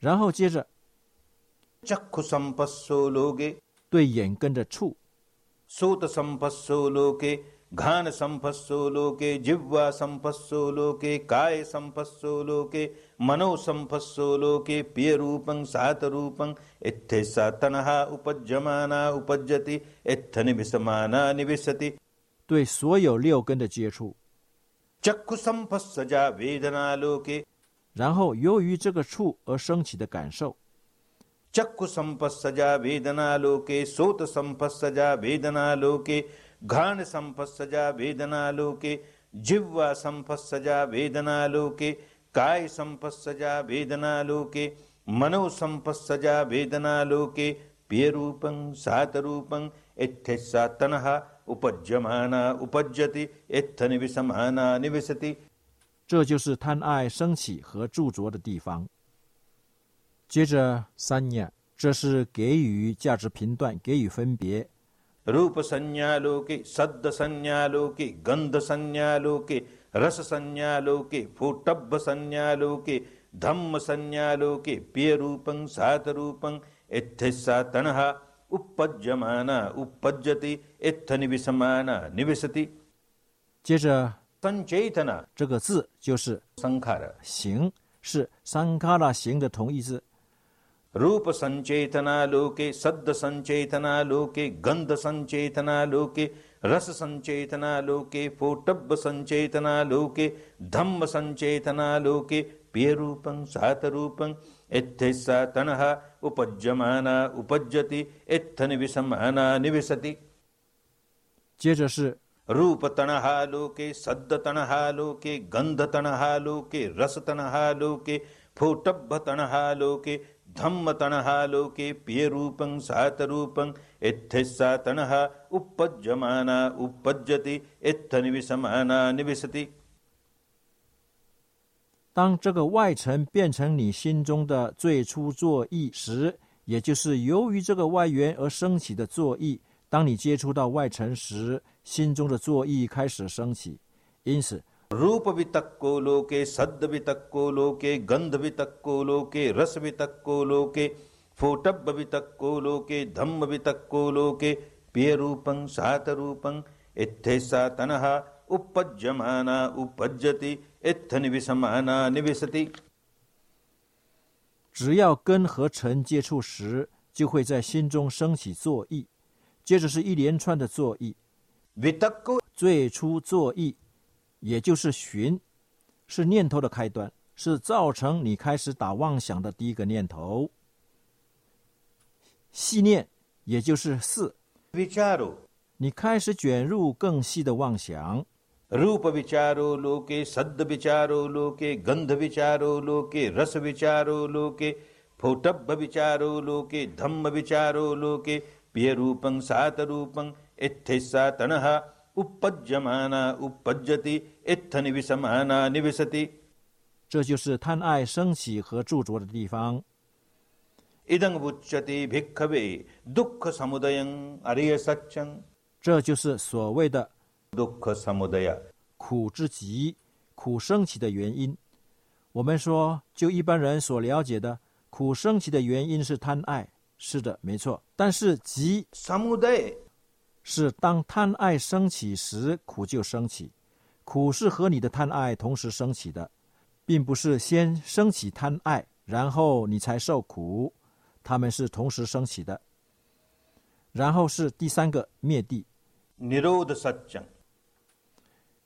然后接着，对眼根的触。घान संपस्सो लोके जिह्वा संपस्सो लोके काय संपस्सो लोके मनो संपस्सो लोके प्रिय रूपं सात रूपं इत्थेसा तनहा उपज्यमाना उपज्यति इत्थ निविसमाना निविशति 对所有六根的接触。चक्षु संपस्सजा वेदना लोके 然后由于这个触而升起的感受。चक्षु संपस्सजा वेदना लोके सोत संपस्सजा वेदना लोके घान संपस्सजा वेदना लोके जिह्वा संपस्सजा वेदना लोके काय संपस्सजा वेदना लोके मनो संपस्सजा वेदना लोके प्रिय रूपं सात रूपं इत्थेसा तनहा उपज्यमाना उपज्यति इत्थ निविसमाना निविशति 这就是贪爱升起和着着的地方。接着三念，这是给予价值评断，给予分别。रूप संज्ञालोके सद्द संज्ञालोके गंध संज्ञालोके रस संज्ञालोके फूटब्ब संज्ञालोके धम्म संज्ञालोके प्रिय रूपं सात रूपं इत्थिस्सा तणहा उपज्यमाना उपज्यति इत्थ निविसमाना निविशति 接着 संचेतना 这个字就是 संखार 行，是三卡拉行的同义字。रूप संचेतना लोके सद्द संचेतना लोके गंध संचेतना लोके रस संचेतना लोके फोटब्ब संचेतना लोके धम्म संचेतना लोके प्रिय रूपं सात रूपं इत्थेसा तणहा उपज्यमाना उपज्यति इत्थ निविसमाना निविशति 接着是 रूप तणहा लोके सद्द तणहा लोके गंध तणहा लोके रस तणहा लोके फोटब्ब तणहा 当这个外尘变成你心中的最初作意时，也就是由于这个外缘而升起的作意。当你接触到外尘时，心中的作意开始升起。因此， रूप वितक्को लोके सद्द वितक्को लोके गंध वितक्को लोके रस वितक्को लोके फोटब्ब वितक्को लोके धम्म वितक्को लोके प्रिय रूपं सात रूपं इत्थेसा तनहा उपज्यमाना उपज्यति 只要跟和尘接触时，就会在心中升起作意，接着是一连串的作意。最初作意，也就是寻，是念头的开端，是造成你开始打妄想的第一个念头。细念，也就是四，你开始卷入更细的妄想。रूप विचारो लोके सद्द विचारो लोके गंध विचारो लोके रस विचारो लोके फोटब्ब विचारो लोके धम्म विचारो लोके प्रिय रूपं सात रूपं इत्थिस्सा तणहा उपज्यमाना उपज्यति इत्थ निविसमाना निविशति 这就是贪爱升起和着着的地方。 इदं उच्यते भिक्खवे दुःख समुदयं अरिय सत्यं 这就是所谓的 दुःख समुदय 苦之极，苦升起的原因。我们说，就一般人所了解的，苦苦升起的原因是贪爱，是的，没错。但是极是当贪爱升起时，苦就升起。苦是和你的贪爱同时升起的，并不是先升起贪爱，然后你才受苦。他们是同时升起的。然后是第三个灭地，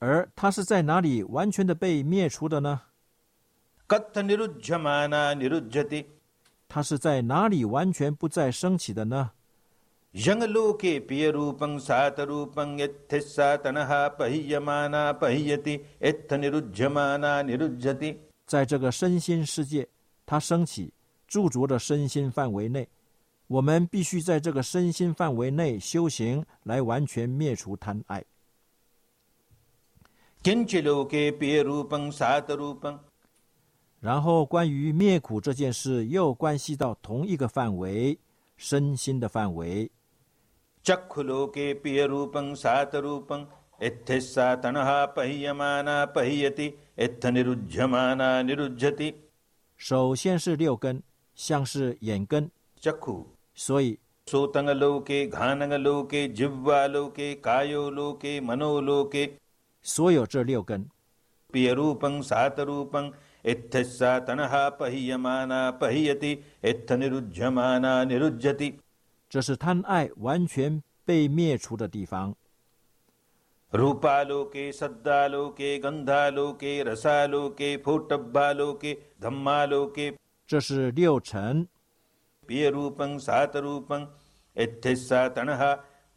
而它是在哪里完全的被灭除的呢？它是在哪里完全不再升起的呢？在这个身心世界它升起驻足的身心范围内。我们必须在这个身心范围内修行来完全灭除贪爱。然后，关于灭苦这件事，又关系到同一个范围——身心的范围。首先是六根，像是眼根，所以。सोतङ्गलोके घानङ्गलोके जिह्वालोके कायोलोके मनोलोके 所有这六根 पियरूपं सातरूपं इत्थस्सा तणः पहीयमाना पहीयति इत्थ निरुध्यमाना निरुध्यति 这是贪爱完全被灭除的地方。 रूपालोके सद्दालोके गन्धालोके रसालोके फूटब्बालोके धम्मालोके 这是六尘， पियरूपं सातरूपं इत्थिस्सा तणः पह्यमाना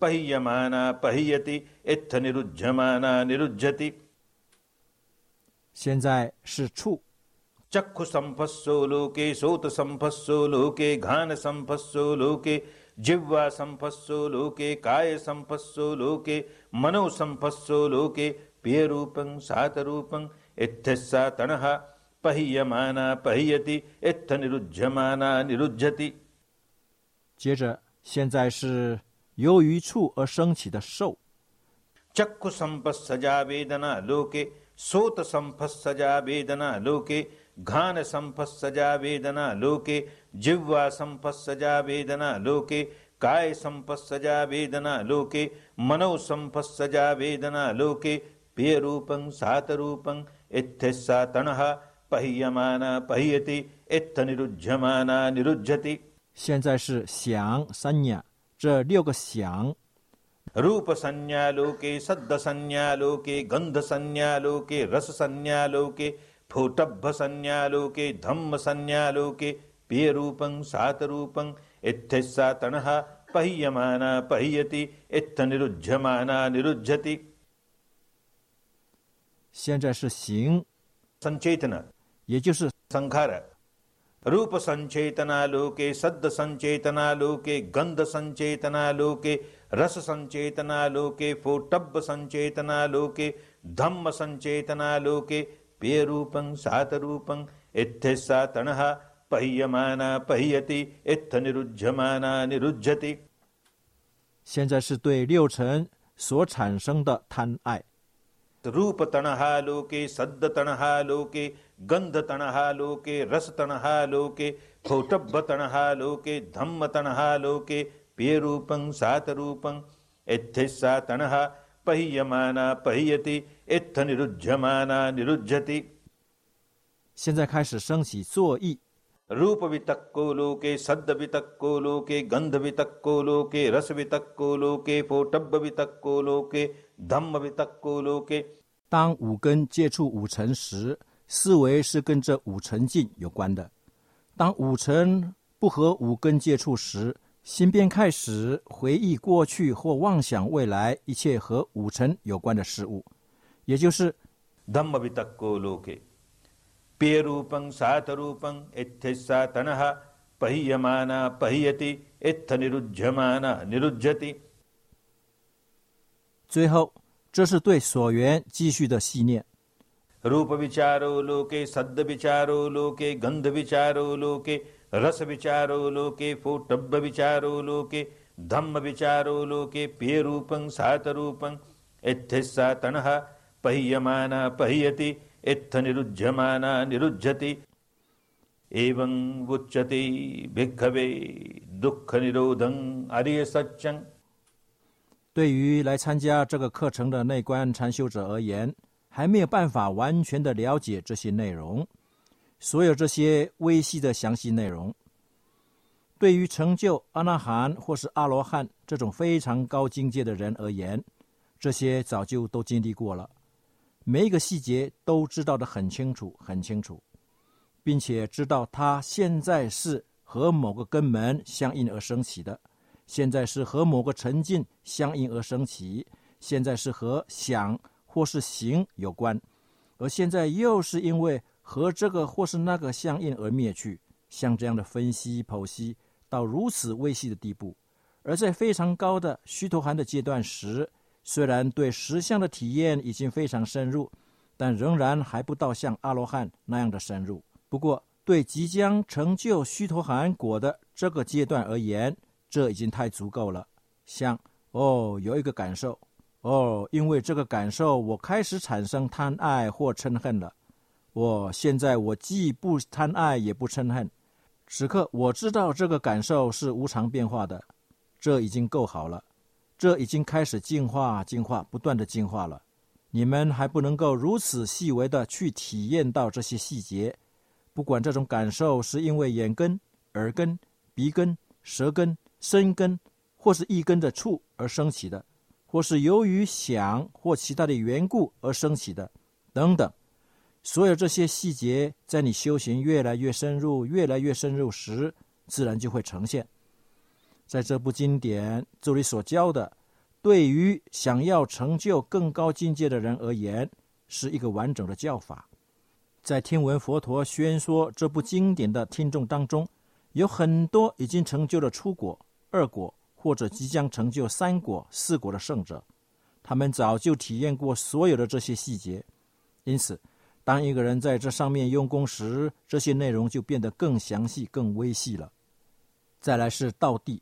पह्यमाना पह्यति इत्थ निरुध्यमाना निरुध्यति 现在是处， चक्षुसम्पस्सो लोके सोतसम्पस्सो लोके घानसम्पस्सो लोके जिह्वासम्पस्सो लोके कायसम्पस्सो लोके मनोसम्पस्सो लोके पियरूपं सातरूपं इत्थस्सा तणः पह्यमाना पह्यति इत्थ निरुध्यमाना निरुध्यति 接着现在是 由于处而升起的受， चक्षुसम्पस्सजा वेदना लोके सोतसम्पस्सजा वेदना लोके घानसम्पस्सजा वेदना लोके जिह्वासम्पस्सजा वेदना लोके कायसम्पस्सजा वेदना लोके मनोसम्पस्सजा वेदना लोके पेयरूपं सातरूपं इत्थस्सा तणः पह्यमाना पह्यति इत्थ निरुध्यमाना निरुध्यति 现在是想三雅 这六个想， रूपसंज्ञालोके सद्दसंज्ञालोके गन्धसंज्ञालोके रससंज्ञालोके फूटब्भसंज्ञालोके धम्मसंज्ञालोके पेयरूपं सातरूपं इत्थस्सा तणः पह्यमाना पह्यति इत्थ निरुध्यमाना निरुध्यति 现在是行， सञ्चेतना 也就是 संखार रूप संचेतनालोके सद्द संचेतनालोके गंध संचेतनालोके रस संचेतनालोके फोटब्ब संचेतनालोके धम्म संचेतनालोके पेयरूपं सातरूपं इत्थस्सा तणः पह्यमाना पह्यति इत्थ निरुध्यमाना निरुध्यति 现在是对六尘所产生的贪爱。 रूप तणः लोके सद्द तणः लोके गंध तणः लोके रस तणः लोके फोटब्ब तणः लोके धम्म तणः लोके पेयरूपं सातरूपं इत्थिस्सा तणः पह्यमाना पह्यति इत्थ निरुध्यमाना निरुध्यति 现在开始升起作意， रूप वितक्को लोके सद्द वितक्को लोके गंध वितक्को लोके रस वितक्को लोके पोटब्ब वितक्को लोके धम्म वितक्को लोके 当五根接触五尘时， 思维是跟这五尘境有关的，当五尘不和五根接触时，心便开始回忆过去或妄想未来一切和五尘有关的事物，也就是最后，这是对所缘继续的信念。रूप विचारो लोके सद्द विचारो लोके गंध विचारो लोके रस विचारो लोके फोटब्ब विचारो लोके धम्म विचारो लोके पेय रूपं सात रूपं इत्थिस्सा तनः पह्यमाना पह्यति इत्थ निरुध्यमाना निरुध्यति एवं उच्यते भिक्खवे दुःख निरोधं अरिय सत्यं 对于来参加这个课程的内观禅修者而言， 还没有办法完全的了解这些内容，所有这些微细的详细内容。对于成就阿那含或是阿罗汉这种非常高境界的人而言，这些早就都经历过了，每一个细节都知道的很清楚，很清楚，并且知道他现在是和某个根门相应而升起的。现在是和某个沉浸相应而升起，现在是和想或是行有关，而现在又是因为和这个或是那个相应而灭去。像这样的分析剖析到如此微细的地步，而在非常高的须陀含的阶段时，虽然对实相的体验已经非常深入，但仍然还不到像阿罗汉那样的深入。不过，对即将成就须陀含果的这个阶段而言，这已经太足够了。像哦，有一个感受，哦，因为这个感受，我开始产生贪爱或嗔恨了。我现在我既不贪爱也不嗔恨，此刻我知道这个感受是无常变化的，这已经够好了，这已经开始进化、进化、不断的进化了。你们还不能够如此细微的去体验到这些细节，不管这种感受是因为眼根、耳根、鼻根、舌根。身根或是一根的触而升起的，或是由于想或其他的缘故而升起的，等等，所有这些细节，在你修行越来越深入、越来越深入时，自然就会呈现。在这部经典这里所教的，对于想要成就更高境界的人而言，是一个完整的教法。在听闻佛陀宣说这部经典的听众当中，有很多已经成就了出果。二果或者即将成就三国、四国的圣者，他们早就体验过所有的这些细节。因此，当一个人在这上面用功时，这些内容就变得更详细、更微细了。再来是道地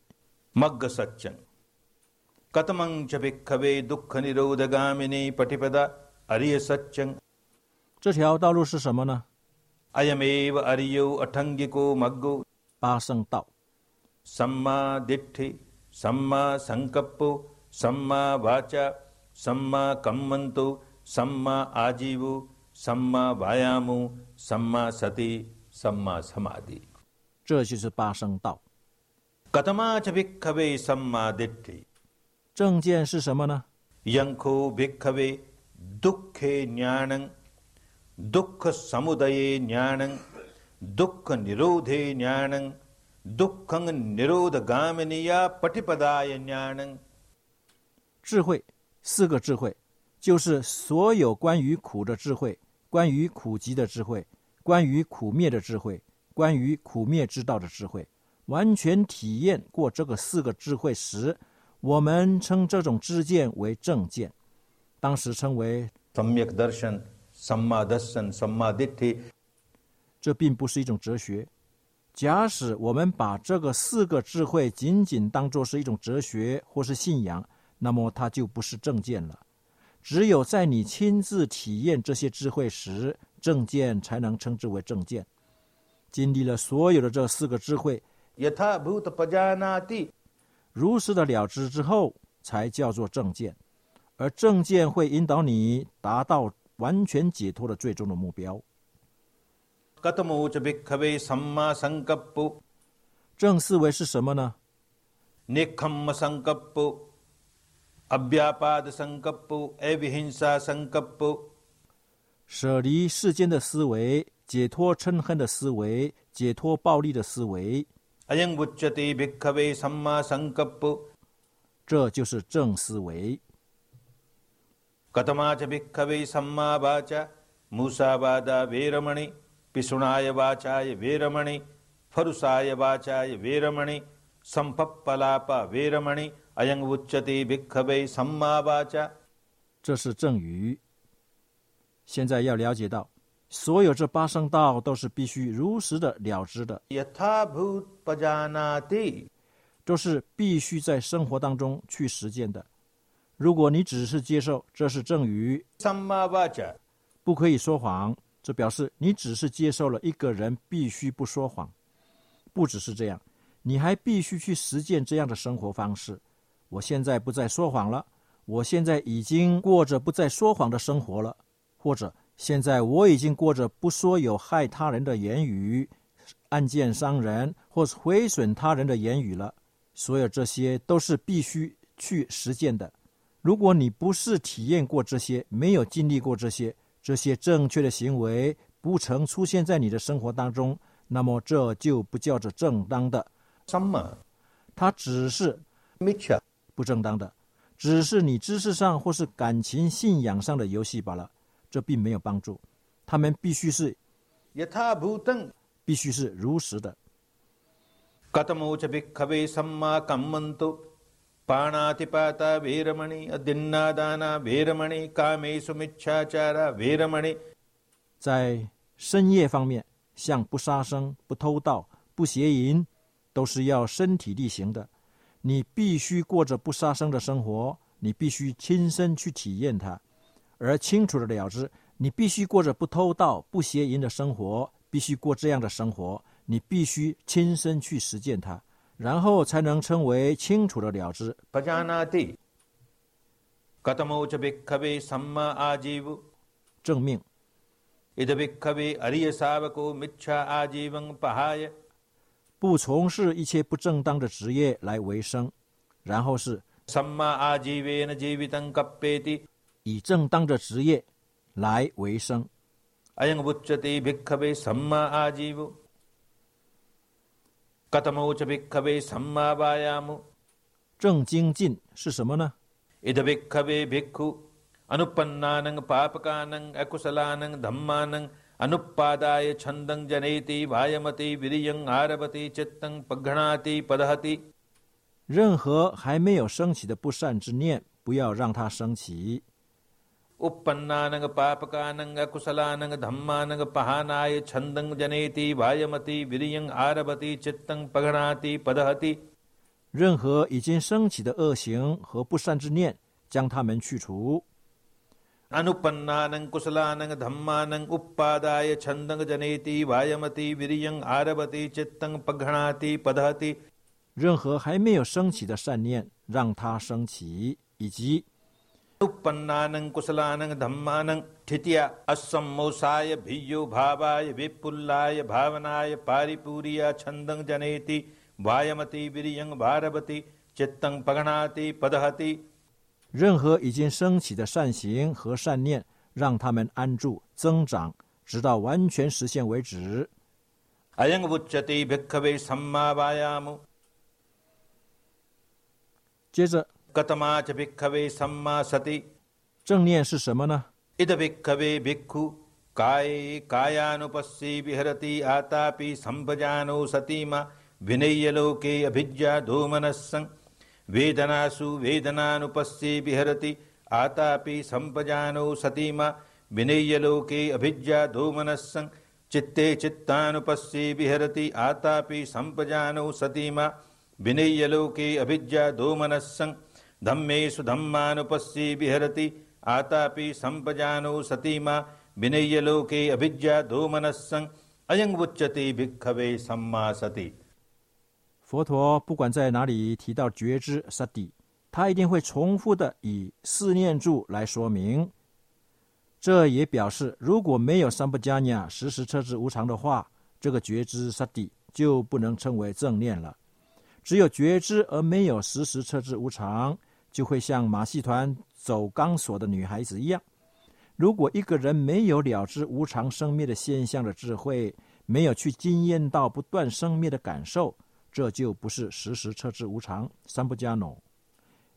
这条道路是什么呢？सम्मा दिट्ठि सम्मा संकप्पो सम्मा वाचा सम्मा कम्मन्तो सम्मा आजीवो सम्मा वायामो सम्मा सति सम्मा समाधि 这就是八圣道。 कथमा च भिक्खवे सम्मा दिट्ठि 正见是什么呢？ यङ्खो भिक्खवे दुःखे ज्ञानं दुःख समुदये ज्ञानं दुःख निरोधे ज्ञानं 智慧四个智慧就是所有关于苦的智慧关于苦集的智慧关于苦灭的智慧关于苦灭之道的智慧完全体验过这个四个智慧时我们称这种知见为正见。当时称为这并不是一种哲学假使我们把这个四个智慧仅仅当做是一种哲学或是信仰，那么它就不是正见了。只有在你亲自体验这些智慧时，正见才能称之为正见。经历了所有的这四个智慧，如实的了知之后才叫做正见，而正见会引导你达到完全解脱的最终的目标。正思维是什么呢？三阿比巴的三三舍离世间的思维解脱嗔恨的思维解脱暴力的思维。阿什么三这就是正思维。कतमा च भिक्खवे सम्मा वाचा मूसावादा वेरमणि पिशुणाय वाचाय वेरमणि फरुसाय वाचाय वेरमणि सम्पप्पलापा वेरमणि अयं उच्यते भिक्खवे सम्मा वाचा 这是正语。现在要了解到，所有这八圣道都是必须如实的了知的， यथाभूत पजानाति 都是必须在生活当中去实践的。如果你只是接受这是正语， सम्मा वाचा 不可以说谎， 这表示你只是接受了一个人必须不说谎。不只是这样，你还必须去实践这样的生活方式。我现在不再说谎了，我现在已经过着不再说谎的生活了，或者现在我已经过着不说有害他人的言语、暗箭伤人或是毁损他人的言语了。所有这些都是必须去实践的。如果你不是体验过这些，没有经历过这些，这些正确的行为不曾出现在你的生活当中，那么这就不叫做正当的。summer，它只是不正当的，只是你知识上或是感情、信仰上的游戏罢了。这并没有帮助。他们必须是，必须是如实的。在深夜方面，像不杀生、不偷盗、不邪淫，都是要身体力行的。你必须过着不杀生的生活，你必须亲身去体验它，而清楚的了知，你必须过着不偷盗、不邪淫的生活，必须过这样的生活，你必须亲身去实践它。然后才能称为清楚的了知。不从事一切不正当的职业来为生，然后是以正当的职业来为生。अयं उच्यते भिक्खवे सम्मा आजीवो कतमो च भिक्खवे सम्मा वायामो 正精进是什么呢？ इद भिक्खवे भिक्खु अनुपन्नानं पापकानं अकुशलानं धम्मानं अनुपादाय छन्दं जनेति वायमति विरियं आरभति चित्तं पघ्नाति पदहति 任何还没有升起的不善之念，不要让它升起。 uppन्नानं पापकानं अकुशलानं धम्मानं पहानाय छन्दं जनेति वायमति विरियं आरभति चित्तं पघ्नाति पदहति 任何已经升起的恶行和不善之念，将它们去除。 अनुपन्नानं कुशलानं धम्मानं उप्पादाय छन्दं जनेति वायमति विरियं आरभति चित्तं पघ्नाति पदहति 任何还没有升起的善念，让它升起，以及 अनुपन्नानं कुशलानं धम्मानं ठित्या असम्मोसाय भिय्यो भावाय विपुल्लाय भावनाय पारिपूर्या छन्दं जनेति वायमति विरियं भारवति चित्तं पघ्नाति पदहति 任何已经升起的善行和善念，让它们安住增长，直到完全实现为止。 अयं उच्यते भिक्खवे सम्मा वायामो 接着， कतमा च भिक्खवे सम्मा सति 正念是什么呢？ इद भिक्खवे भिक्खु काये कायानुपस्सी विहरति आतापि सम्पजानो सतीमा विनय्यलोके अभिज्ञा धूमनस्सं वेदनासु वेदनानुपस्सी विहरति आतापि सम्पजानो सतीमा विनय्यलोके अभिज्ञा धूमनस्सं चित्ते चित्तानुपस्सी विहरति आतापि सम्पजानो सतीमा विनय्यलोके अभिज्ञा धूमनस्सं धम्मेषु धम्मानुपस्सी विहरति आतापि सम्पजानो सतीमा विनय्यलोके अभिज्ञा धूमनस्सं अयं उच्यते भिक्खवे सम्मा सति 佛陀不管在哪里提到觉知萨底，他一定会重复的以四念住来说明。 这也表示，如果没有三不加尼时时车之无常的话，这个觉知萨底就不能称为正念了。只有觉知而没有时时车之无常， 就会像马戏团走钢索的女孩子一样。如果一个人没有了知无常生灭的现象的智慧，没有去经验到不断生灭的感受，这就不是时时车之无常三不加努。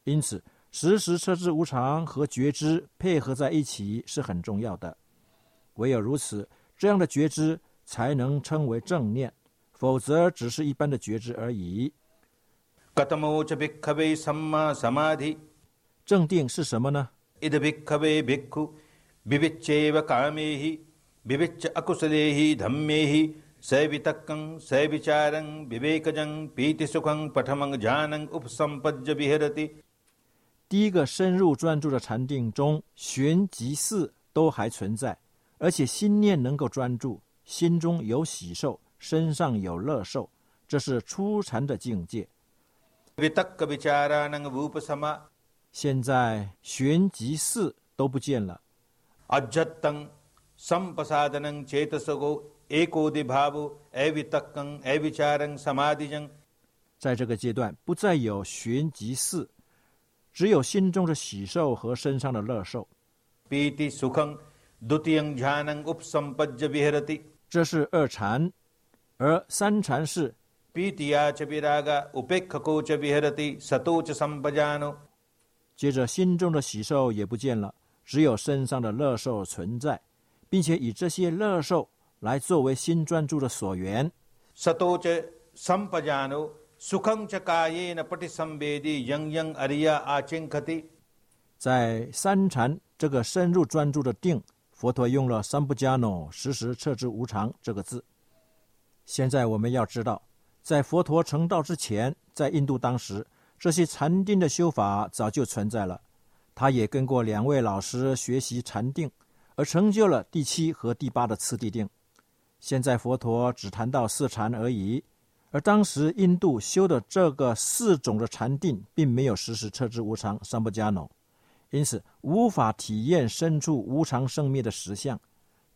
因此。时时车之无常和觉知配合在一起是很重要的，唯有如此，这样的觉知才能称为正念，否则只是一般的觉知而已。正定是什么呢？第一个深入专注的禅定中，寻及四都还存在，而且心念能够专注，心中有喜受，身上有乐受，这是初禅的境界。现在玄极寺都不见了。在这个阶段，不再有玄及四。只有心中的喜受和身上的乐受，这是二禅，而三禅是。接着心中的喜受也不见了，只有身上的乐受存在，并且以这些乐受来作为心专注的所缘。在三禅这个深入专注的定，佛陀用了“三不加诺，时时彻知无常”这个字。现在我们要知道，在佛陀成道之前，在印度当时，这些禅定的修法早就存在了。他也跟过两位老师学习禅定，而成就了第七和第八的次第定。现在佛陀只谈到四禅而已。而当时印度修的这个四种的禅定，并没有时时彻知无常三不加农，因此无法体验深处无常生灭的实相。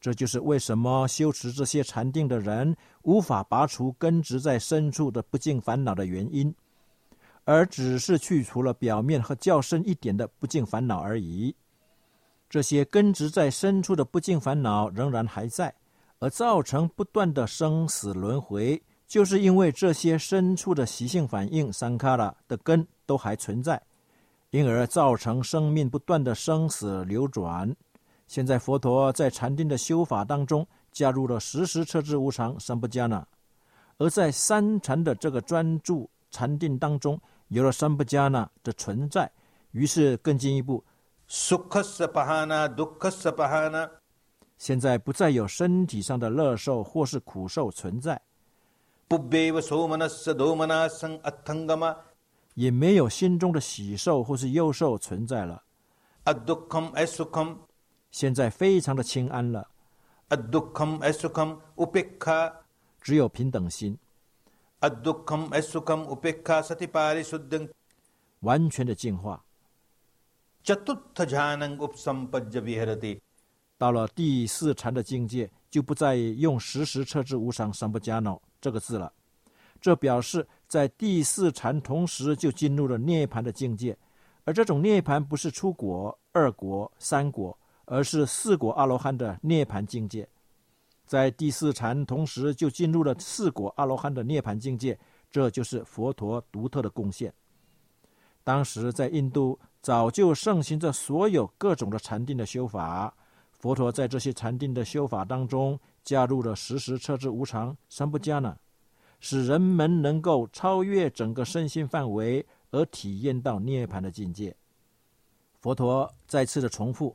这就是为什么修持这些禅定的人无法拔除根植在深处的不净烦恼的原因，而只是去除了表面和较深一点的不净烦恼而已。这些根植在深处的不净烦恼仍然还在，而造成不断的生死轮回。就是因为这些深处的习性反应、三卡拉的根都还存在，因而造成生命不断的生死流转。现在佛陀在禅定的修法当中加入了时时彻知无常三不加那，而在三禅的这个专注禅定当中有了三不加那的存在，于是更进一步，现在不再有身体上的乐受或是苦受存在。也没有心中的喜受或是忧受存在了。现在非常的清安了。只有平等心。完全的净化。到了第四禅的境界，就不再用时时彻知无常三不加恼。这个字了，这表示在第四禅同时就进入了涅盘的境界，而这种涅盘不是出国、二国、三国，而是四果阿罗汉的涅盘境界。在第四禅同时就进入了四果阿罗汉的涅盘境界，这就是佛陀独特的贡献。当时在印度早就盛行着所有各种的禅定的修法，佛陀在这些禅定的修法当中。加入了时时彻知无常三不加呢，使人们能够超越整个身心范围而体验到涅槃的境界。佛陀再次的重复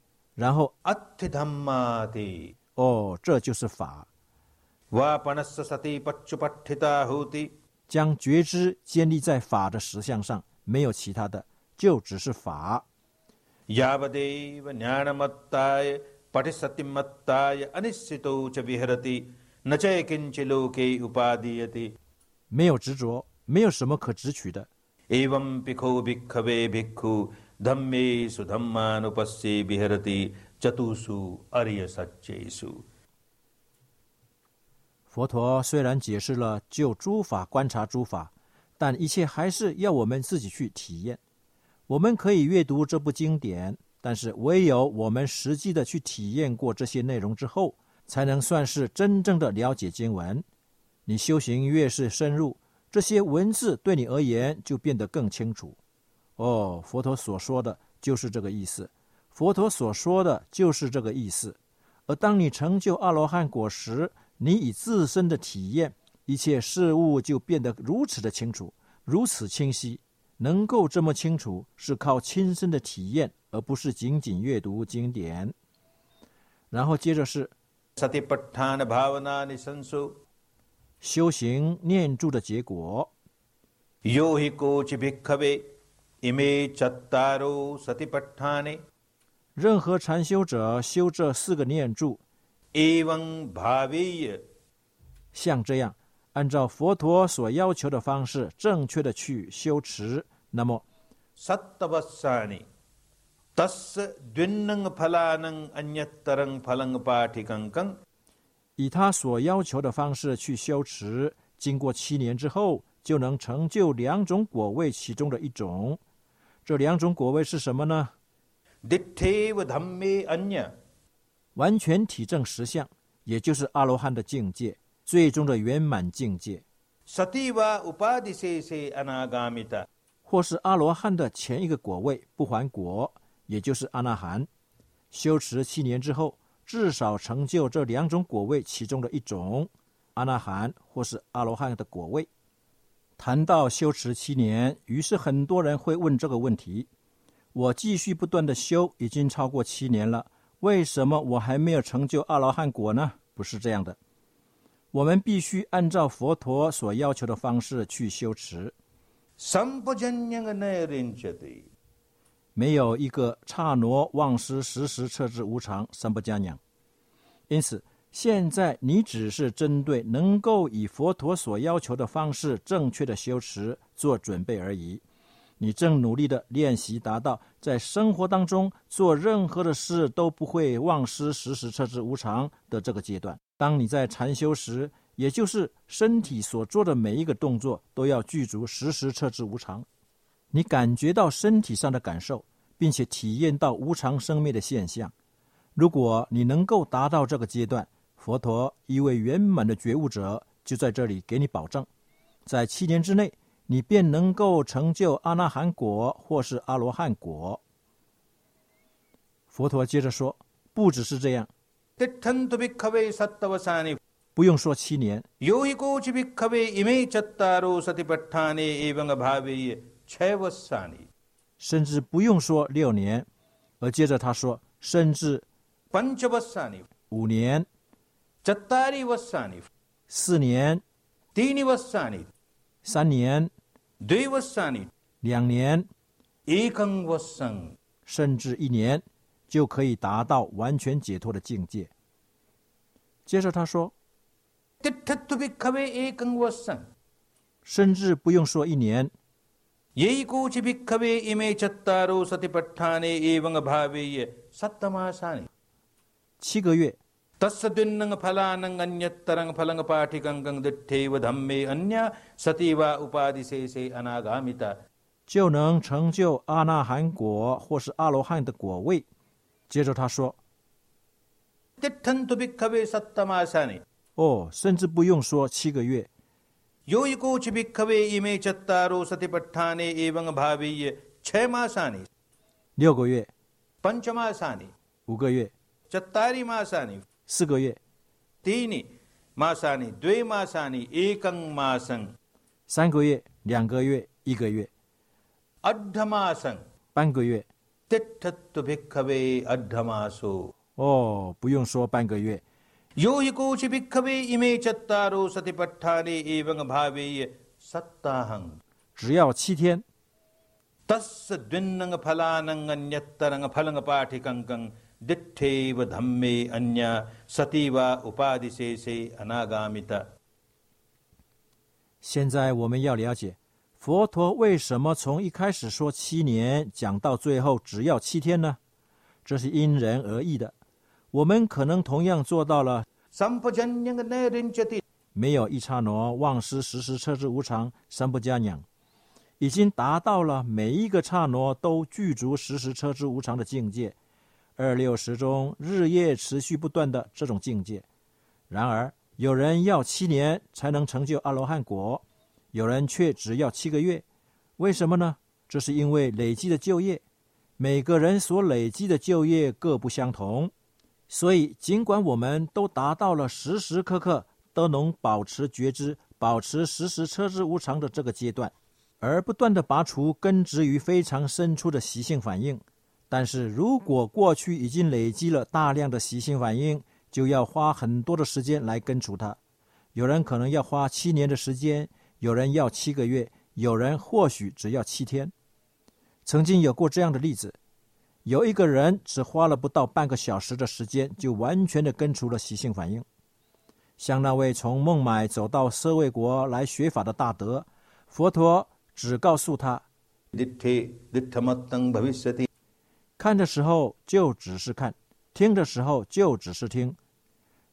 然后 अत्थिधम्माति 哦，这就是法， वापणस्य सति पच्चुपठिता हूति 将觉知建立在法的实相上，没有其他的，就只是法。 यावदेव ज्ञानमत्ताय पठिसतिमत्ताय अनिश्चितो च विहरति न च किञ्चि लोके उपादीयते 没有执着，没有什么可执取的。 एवं पिखो भिक्खवे भिक्खु धम्मेषु धम्मानुपस्ये विहरति चतुषु अर्यसच्चेषु 佛陀虽然解释了就诸法观察诸法，但一切还是要我们自己去体验。我们可以阅读这部经典，但是唯有我们实际的去体验过这些内容之后，才能算是真正的了解经文。你修行越是深入，这些文字对你而言就变得更清楚。 哦佛陀所说的就是这个意思。佛陀所说的就是这个意思。而当你成就阿罗汉果实你以自身的体验一切事物就变得如此的清楚如此清晰。能够这么清楚是靠亲身的体验而不是仅仅阅读经典。然后接着是。修行念住的结果。任何禅修者修这四个念住，像这样，按照佛陀所要求的方式，正确的去修持，那么，以他所要求的方式去修持，经过七年之后，就能成就两种果位其中的一种。这两种果味是什么呢？完全体证实相也就是阿罗汉的境界最终的圆满境界。或是阿罗汉的前一个果位不还果也就是阿那含。修持七年之后至少成就这两种果味其中的一种阿那含或是阿罗汉的果味谈到修持七年，于是很多人会问这个问题，我继续不断的修已经超过七年了，为什么我还没有成就阿罗汉果呢？不是这样的，我们必须按照佛陀所要求的方式去修持。没有一个刹罗忘失，时时彻之无常，三不加娘。因此。现在你只是针对能够以佛陀所要求的方式正确的修持做准备而已。你正努力的练习，达到在生活当中做任何的事都不会忘失时时彻至无常的这个阶段。当你在禅修时，也就是身体所做的每一个动作都要具足时时彻至无常。你感觉到身体上的感受，并且体验到无常生灭的现象。如果你能够达到这个阶段，佛陀一位圆满的觉悟者就在这里给你保证，在七年之内，你便能够成就阿那含果或是阿罗汉果。佛陀接着说：“不只是这样，不用说七年。”甚至不用说六年，而接着他说，甚至五年，七，年，三年，两年，甚至一年，就可以达到完全解脱的境界。接着他说：“甚至不用说一年，七个月。” तस्य द्विन्नङ् फलानङ् अन्यत्तरङ् फलं पाठिकङ्कं दिट्ठेव धम्मे अन्या सति वा उपाधिशेषे अनागामिता 就能成就阿那含果或是阿罗汉的果位。接着他说， तिष्ठन्तु भिक्खवे सप्तमासानि 哦，甚至不用说七个月， यो हि कोचि भिक्खवे इमे चत्तारो सतिपट्ठाने एवं भावेय छय मासानि 六个月、 पञ्चमासानि 五个月、 चत्तारि मासानि 四个月、 त्रीणि मासानि द्वे मासानि एकं मासं 三个月、两个月、一个月、 अड्ढमासं 半个月、 तिष्ठत्तु भिक्खवे अड्ढमासो 哦，不用说半个月， यो हि कोचि भिक्खवे इमे चत्तारो सतिपट्ठाने एवं भावेय सत्ताहं 只要七天， तस्य द्विन्नङ् फलानङ् अन्यत्तरङ् फलङ् पाठिकङ्कं दिट्ठेव धम्मे अन्या सती वा उपाधिशेषे अनागामित 现在我们要了解，佛陀为什么从一开始说七年，讲到最后只要七天呢？这是因人而异的。我们可能同样做到了 सम्पजन्यङ् न रिञ्चति 没有一刹那忘失时时车之无常，三不加养，已经达到了每一个刹那都具足时时车之无常的境界， 二六时中日夜持续不断的这种境界。然而，有人要七年才能成就阿罗汉果，有人却只要七个月，为什么呢？这是因为累积的旧业，每个人所累积的旧业各不相同，所以尽管我们都达到了时时刻刻都能保持觉知、保持时时车之无常的这个阶段，而不断的拔除根植于非常深处的习性反应。但是如果过去已经累积了大量的习性反应，就要花很多的时间来根除它。有人可能要花七年的时间，有人要七个月，有人或许只要七天。曾经有过这样的例子，有一个人只花了不到半个小时的时间，就完全的根除了习性反应。像那位从孟买走到舍卫国来学法的大德，佛陀只告诉他：“看的时候就只是看，听的时候就只是听。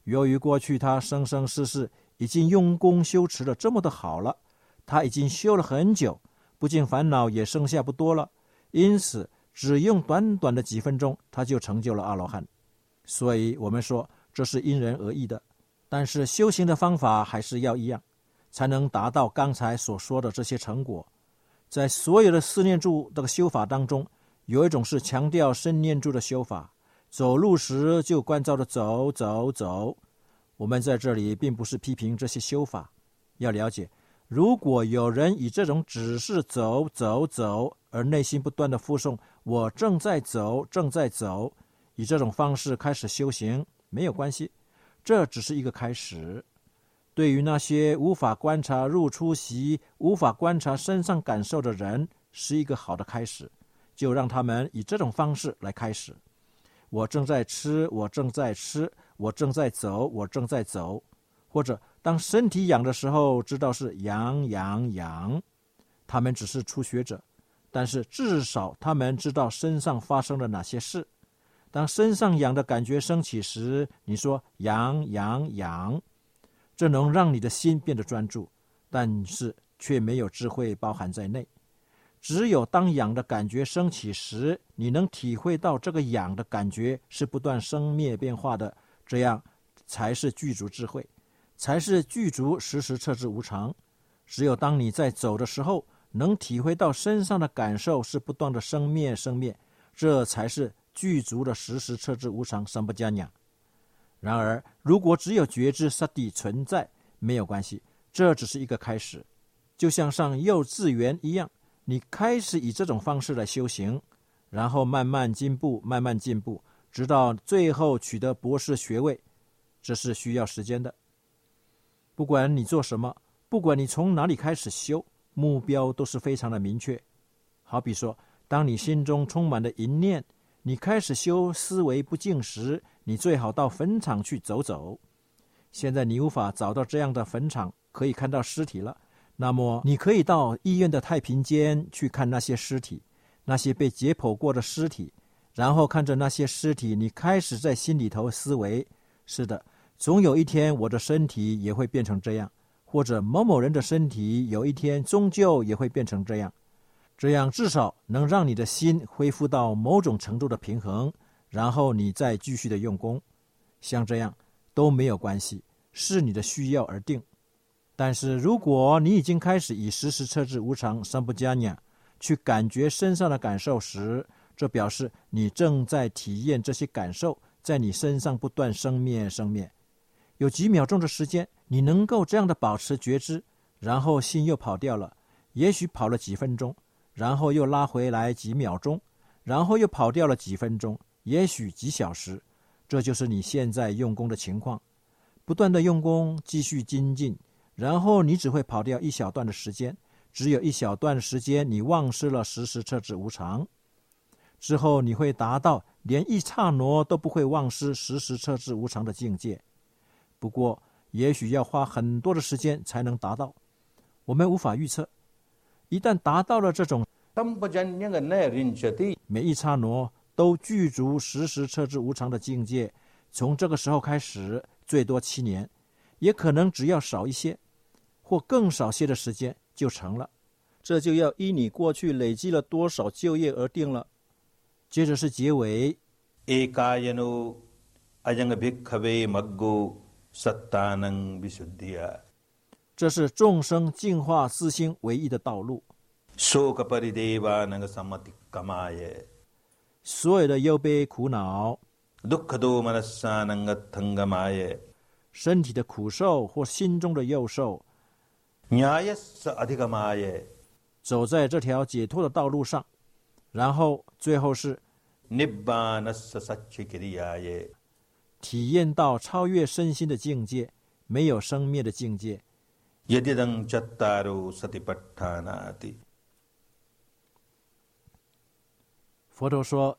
由于过去他生生世世已经用功修持的这么的好了，他已经修了很久，不仅烦恼也剩下不多了，因此只用短短的几分钟，他就成就了阿罗汉。所以我们说这是因人而异的，但是修行的方法还是要一样，才能达到刚才所说的这些成果。在所有的四念住这个修法当中，有一种是强调生念住的修法，走路时就关照着走走走。我们在这里并不是批评这些修法，要了解，如果有人以这种只是走走走，而内心不断的附诵“我正在走，正在走”，以这种方式开始修行，没有关系，这只是一个开始。对于那些无法观察入出息、无法观察身上感受的人，是一个好的开始。就让他们以这种方式来开始。我正在吃，我正在吃，我正在走，我正在走。或者当身体痒的时候，知道是痒痒痒。他们只是初学者，但是至少他们知道身上发生了哪些事。当身上痒的感觉升起时，你说痒痒痒，这能让你的心变得专注，但是却没有智慧包含在内。只有当痒的感觉升起时，你能体会到这个痒的感觉是不断生灭变化的，这样才是具足智慧，才是具足时时彻之无常。只有当你在走的时候，能体会到身上的感受是不断的生灭生灭，这才是具足的时时彻之无常三不加两。然而，如果只有觉知萨地存在，没有关系，这只是一个开始，就像上幼稚园一样。你开始以这种方式来修行，然后慢慢进步，慢慢进步，直到最后取得博士学位，这是需要时间的。不管你做什么，不管你从哪里开始修，目标都是非常的明确。好比说，当你心中充满了淫念，你开始修思维不净时，你最好到坟场去走走。现在你无法找到这样的坟场，可以看到尸体了。那么，你可以到医院的太平间去看那些尸体，那些被解剖过的尸体，然后看着那些尸体，你开始在心里头思维：是的，总有一天我的身体也会变成这样，或者某某人的身体有一天终究也会变成这样。这样至少能让你的心恢复到某种程度的平衡，然后你再继续的用功。像这样都没有关系，视你的需要而定。但是，如果你已经开始以时时彻之无常三不加念去感觉身上的感受时，这表示你正在体验这些感受在你身上不断生灭生灭。有几秒钟的时间，你能够这样的保持觉知，然后心又跑掉了，也许跑了几分钟，然后又拉回来几秒钟，然后又跑掉了几分钟，也许几小时，这就是你现在用功的情况。不断的用功，继续精进，然后你只会跑掉一小段的时间，只有一小段时间你忘失了时时彻之无常，之后你会达到连一刹那都不会忘失时时彻之无常的境界。不过，也许要花很多的时间才能达到，我们无法预测。一旦达到了这种每一刹那都具足时时彻之无常的境界，从这个时候开始。最多七年，也可能只要少一些，或更少些的时间就成了。这就要依你过去累积了多少就业而定了。接着是结尾。这是众生净化自心唯一的道路。所有的忧悲苦恼。身体的苦受或心中的忧受，走在这条解脱的道路上，然后最后是体验到超越身心的境界，没有生灭的境界。佛陀说。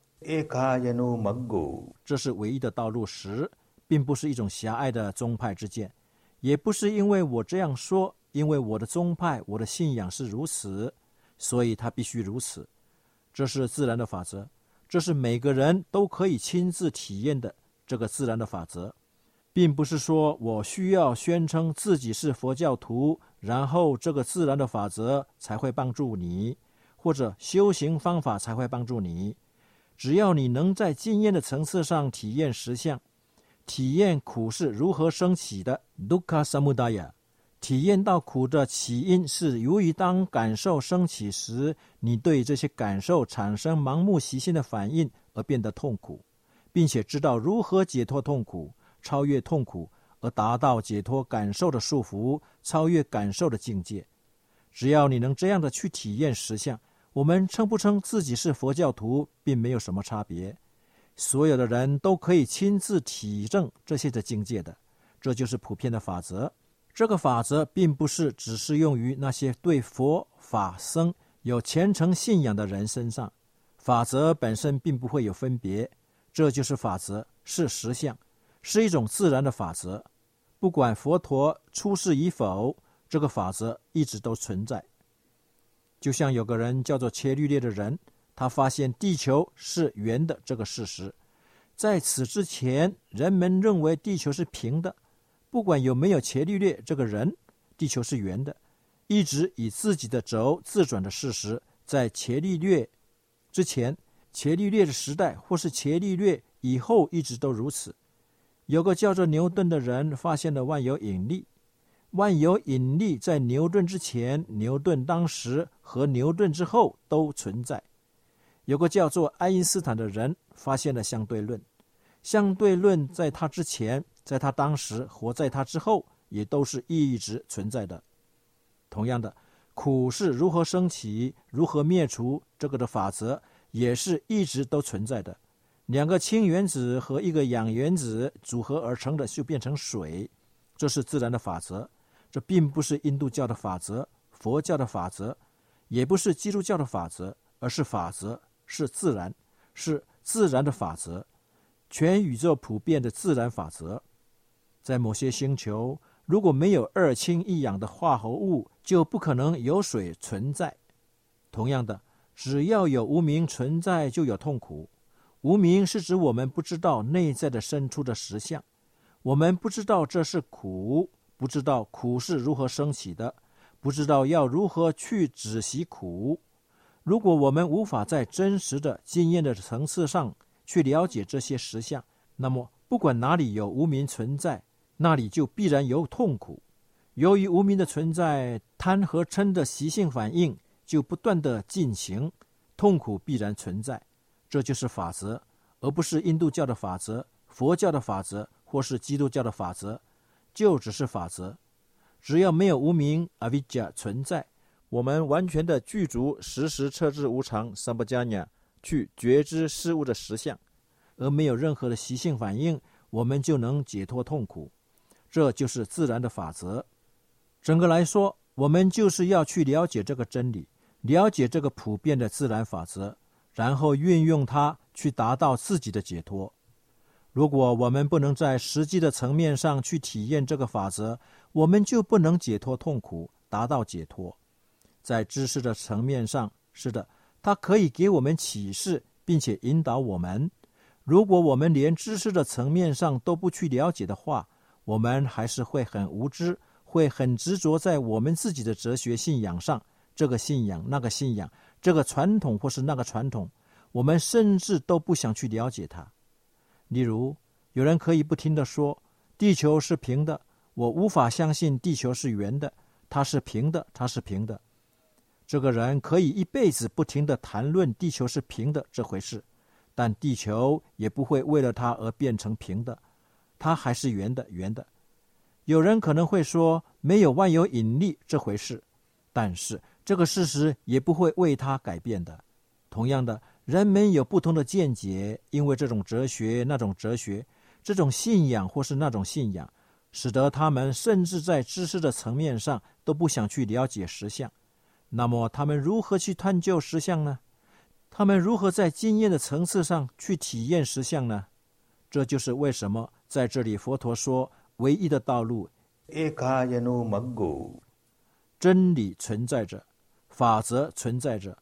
这是唯一的道路时，并不是一种狭隘的宗派之见，也不是因为我这样说，因为我的宗派、我的信仰是如此，所以他必须如此。这是自然的法则，这是每个人都可以亲自体验的这个自然的法则，并不是说我需要宣称自己是佛教徒，然后这个自然的法则才会帮助你，或者修行方法才会帮助你。只要你能在经验的层次上体验实相，体验苦是如何升起的 （dukkha samudaya），体验到苦的起因是由于当感受升起时，你对这些感受产生盲目习性的反应而变得痛苦，并且知道如何解脱痛苦、超越痛苦，而达到解脱感受的束缚、超越感受的境界。只要你能这样的去体验实相。我们称不称自己是佛教徒，并没有什么差别。所有的人都可以亲自体证这些的境界的，这就是普遍的法则。这个法则并不是只适用于那些对佛法僧有虔诚信仰的人身上。法则本身并不会有分别，这就是法则，是实相，是一种自然的法则。不管佛陀出世与否，这个法则一直都存在。就像有个人叫做伽利略的人，他发现地球是圆的这个事实。在此之前，人们认为地球是平的。不管有没有伽利略这个人，地球是圆的，一直以自己的轴自转的事实。在伽利略之前、伽利略的时代或是伽利略以后，一直都如此。有个叫做牛顿的人发现了万有引力。万有引力在牛顿之前、牛顿当时和牛顿之后都存在。有个叫做爱因斯坦的人发现了相对论，相对论在他之前、在他当时和在他之后也都是一直存在的。同样的，苦是如何升起、如何灭除，这个的法则也是一直都存在的。两个氢原子和一个氧原子组合而成的就变成水，这是自然的法则。这并不是印度教的法则，佛教的法则，也不是基督教的法则，而是法则，是自然，是自然的法则，全宇宙普遍的自然法则。在某些星球，如果没有二氢一氧的化合物，就不可能有水存在。同样的，只要有无名存在，就有痛苦。无名是指我们不知道内在的深处的实相，我们不知道这是苦。不知道苦是如何升起的，不知道要如何去止息苦。如果我们无法在真实的经验的层次上去了解这些实相，那么不管哪里有无名存在，那里就必然有痛苦。由于无名的存在，贪和嗔的习性反应就不断的进行，痛苦必然存在。这就是法则，而不是印度教的法则、佛教的法则或是基督教的法则。就只是法则，只要没有无名阿维迦存在，我们完全的具足实时彻至无常三不加尼去觉知事物的实相，而没有任何的习性反应，我们就能解脱痛苦。这就是自然的法则。整个来说，我们就是要去了解这个真理，了解这个普遍的自然法则，然后运用它去达到自己的解脱。如果我们不能在实际的层面上去体验这个法则，我们就不能解脱痛苦，达到解脱。在知识的层面上，是的，它可以给我们启示，并且引导我们。如果我们连知识的层面上都不去了解的话，我们还是会很无知，会很执着在我们自己的哲学信仰上，这个信仰、那个信仰，这个传统或是那个传统，我们甚至都不想去了解它。例如，有人可以不停的说：“地球是平的。”我无法相信地球是圆的，它是平的，它是平的。这个人可以一辈子不停的谈论地球是平的这回事，但地球也不会为了他而变成平的，它还是圆的，圆的。有人可能会说没有万有引力这回事，但是这个事实也不会为他改变的。同样的。人们有不同的见解，因为这种哲学、那种哲学、这种信仰或是那种信仰，使得他们甚至在知识的层面上都不想去了解实相。那么，他们如何去探究实相呢？他们如何在经验的层次上去体验实相呢？这就是为什么在这里佛陀说，唯一的道路，真理存在着，法则存在着，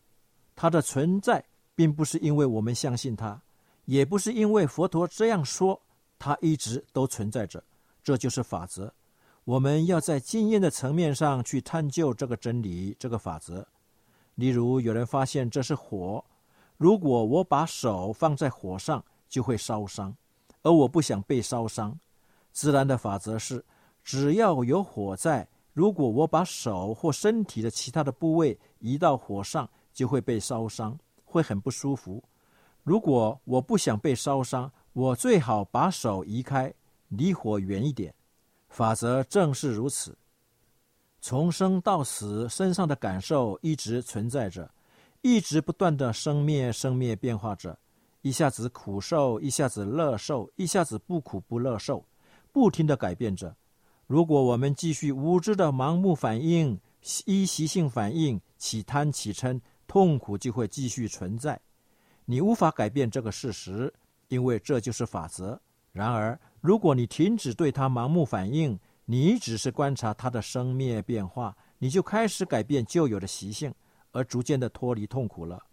它的存在。并不是因为我们相信它，也不是因为佛陀这样说，它一直都存在着。这就是法则。我们要在经验的层面上去探究这个真理，这个法则。例如，有人发现这是火，如果我把手放在火上，就会烧伤，而我不想被烧伤。自然的法则是，只要有火在，如果我把手或身体的其他的部位移到火上，就会被烧伤。会很不舒服。如果我不想被烧伤，我最好把手移开，离火远一点。法则正是如此。从生到死，身上的感受一直存在着，一直不断的生灭生灭变化着，一下子苦受，一下子乐受，一下子不苦不乐受，不停的改变着。如果我们继续无知的盲目反应，依习性反应，起贪起嗔。痛苦就会继续存在，你无法改变这个事实，因为这就是法则。然而，如果你停止对它盲目反应，你只是观察它的生灭变化，你就开始改变旧有的习性，而逐渐的脱离痛苦了。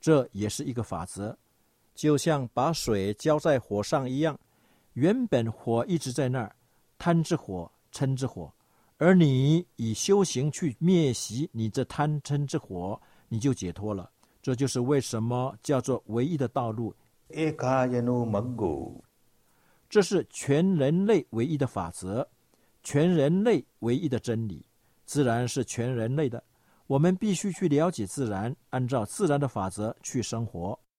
这也是一个法则，就像把水浇在火上一样，原本火一直在那儿，贪之火、嗔之火，而你以修行去灭习你这贪嗔之火。你就解脱了，这就是为什么叫做唯一的道路。这是全人类唯一的法则，全人类唯一的真理。自然是全人类的，我们必须去了解自然，按照自然的法则去生活。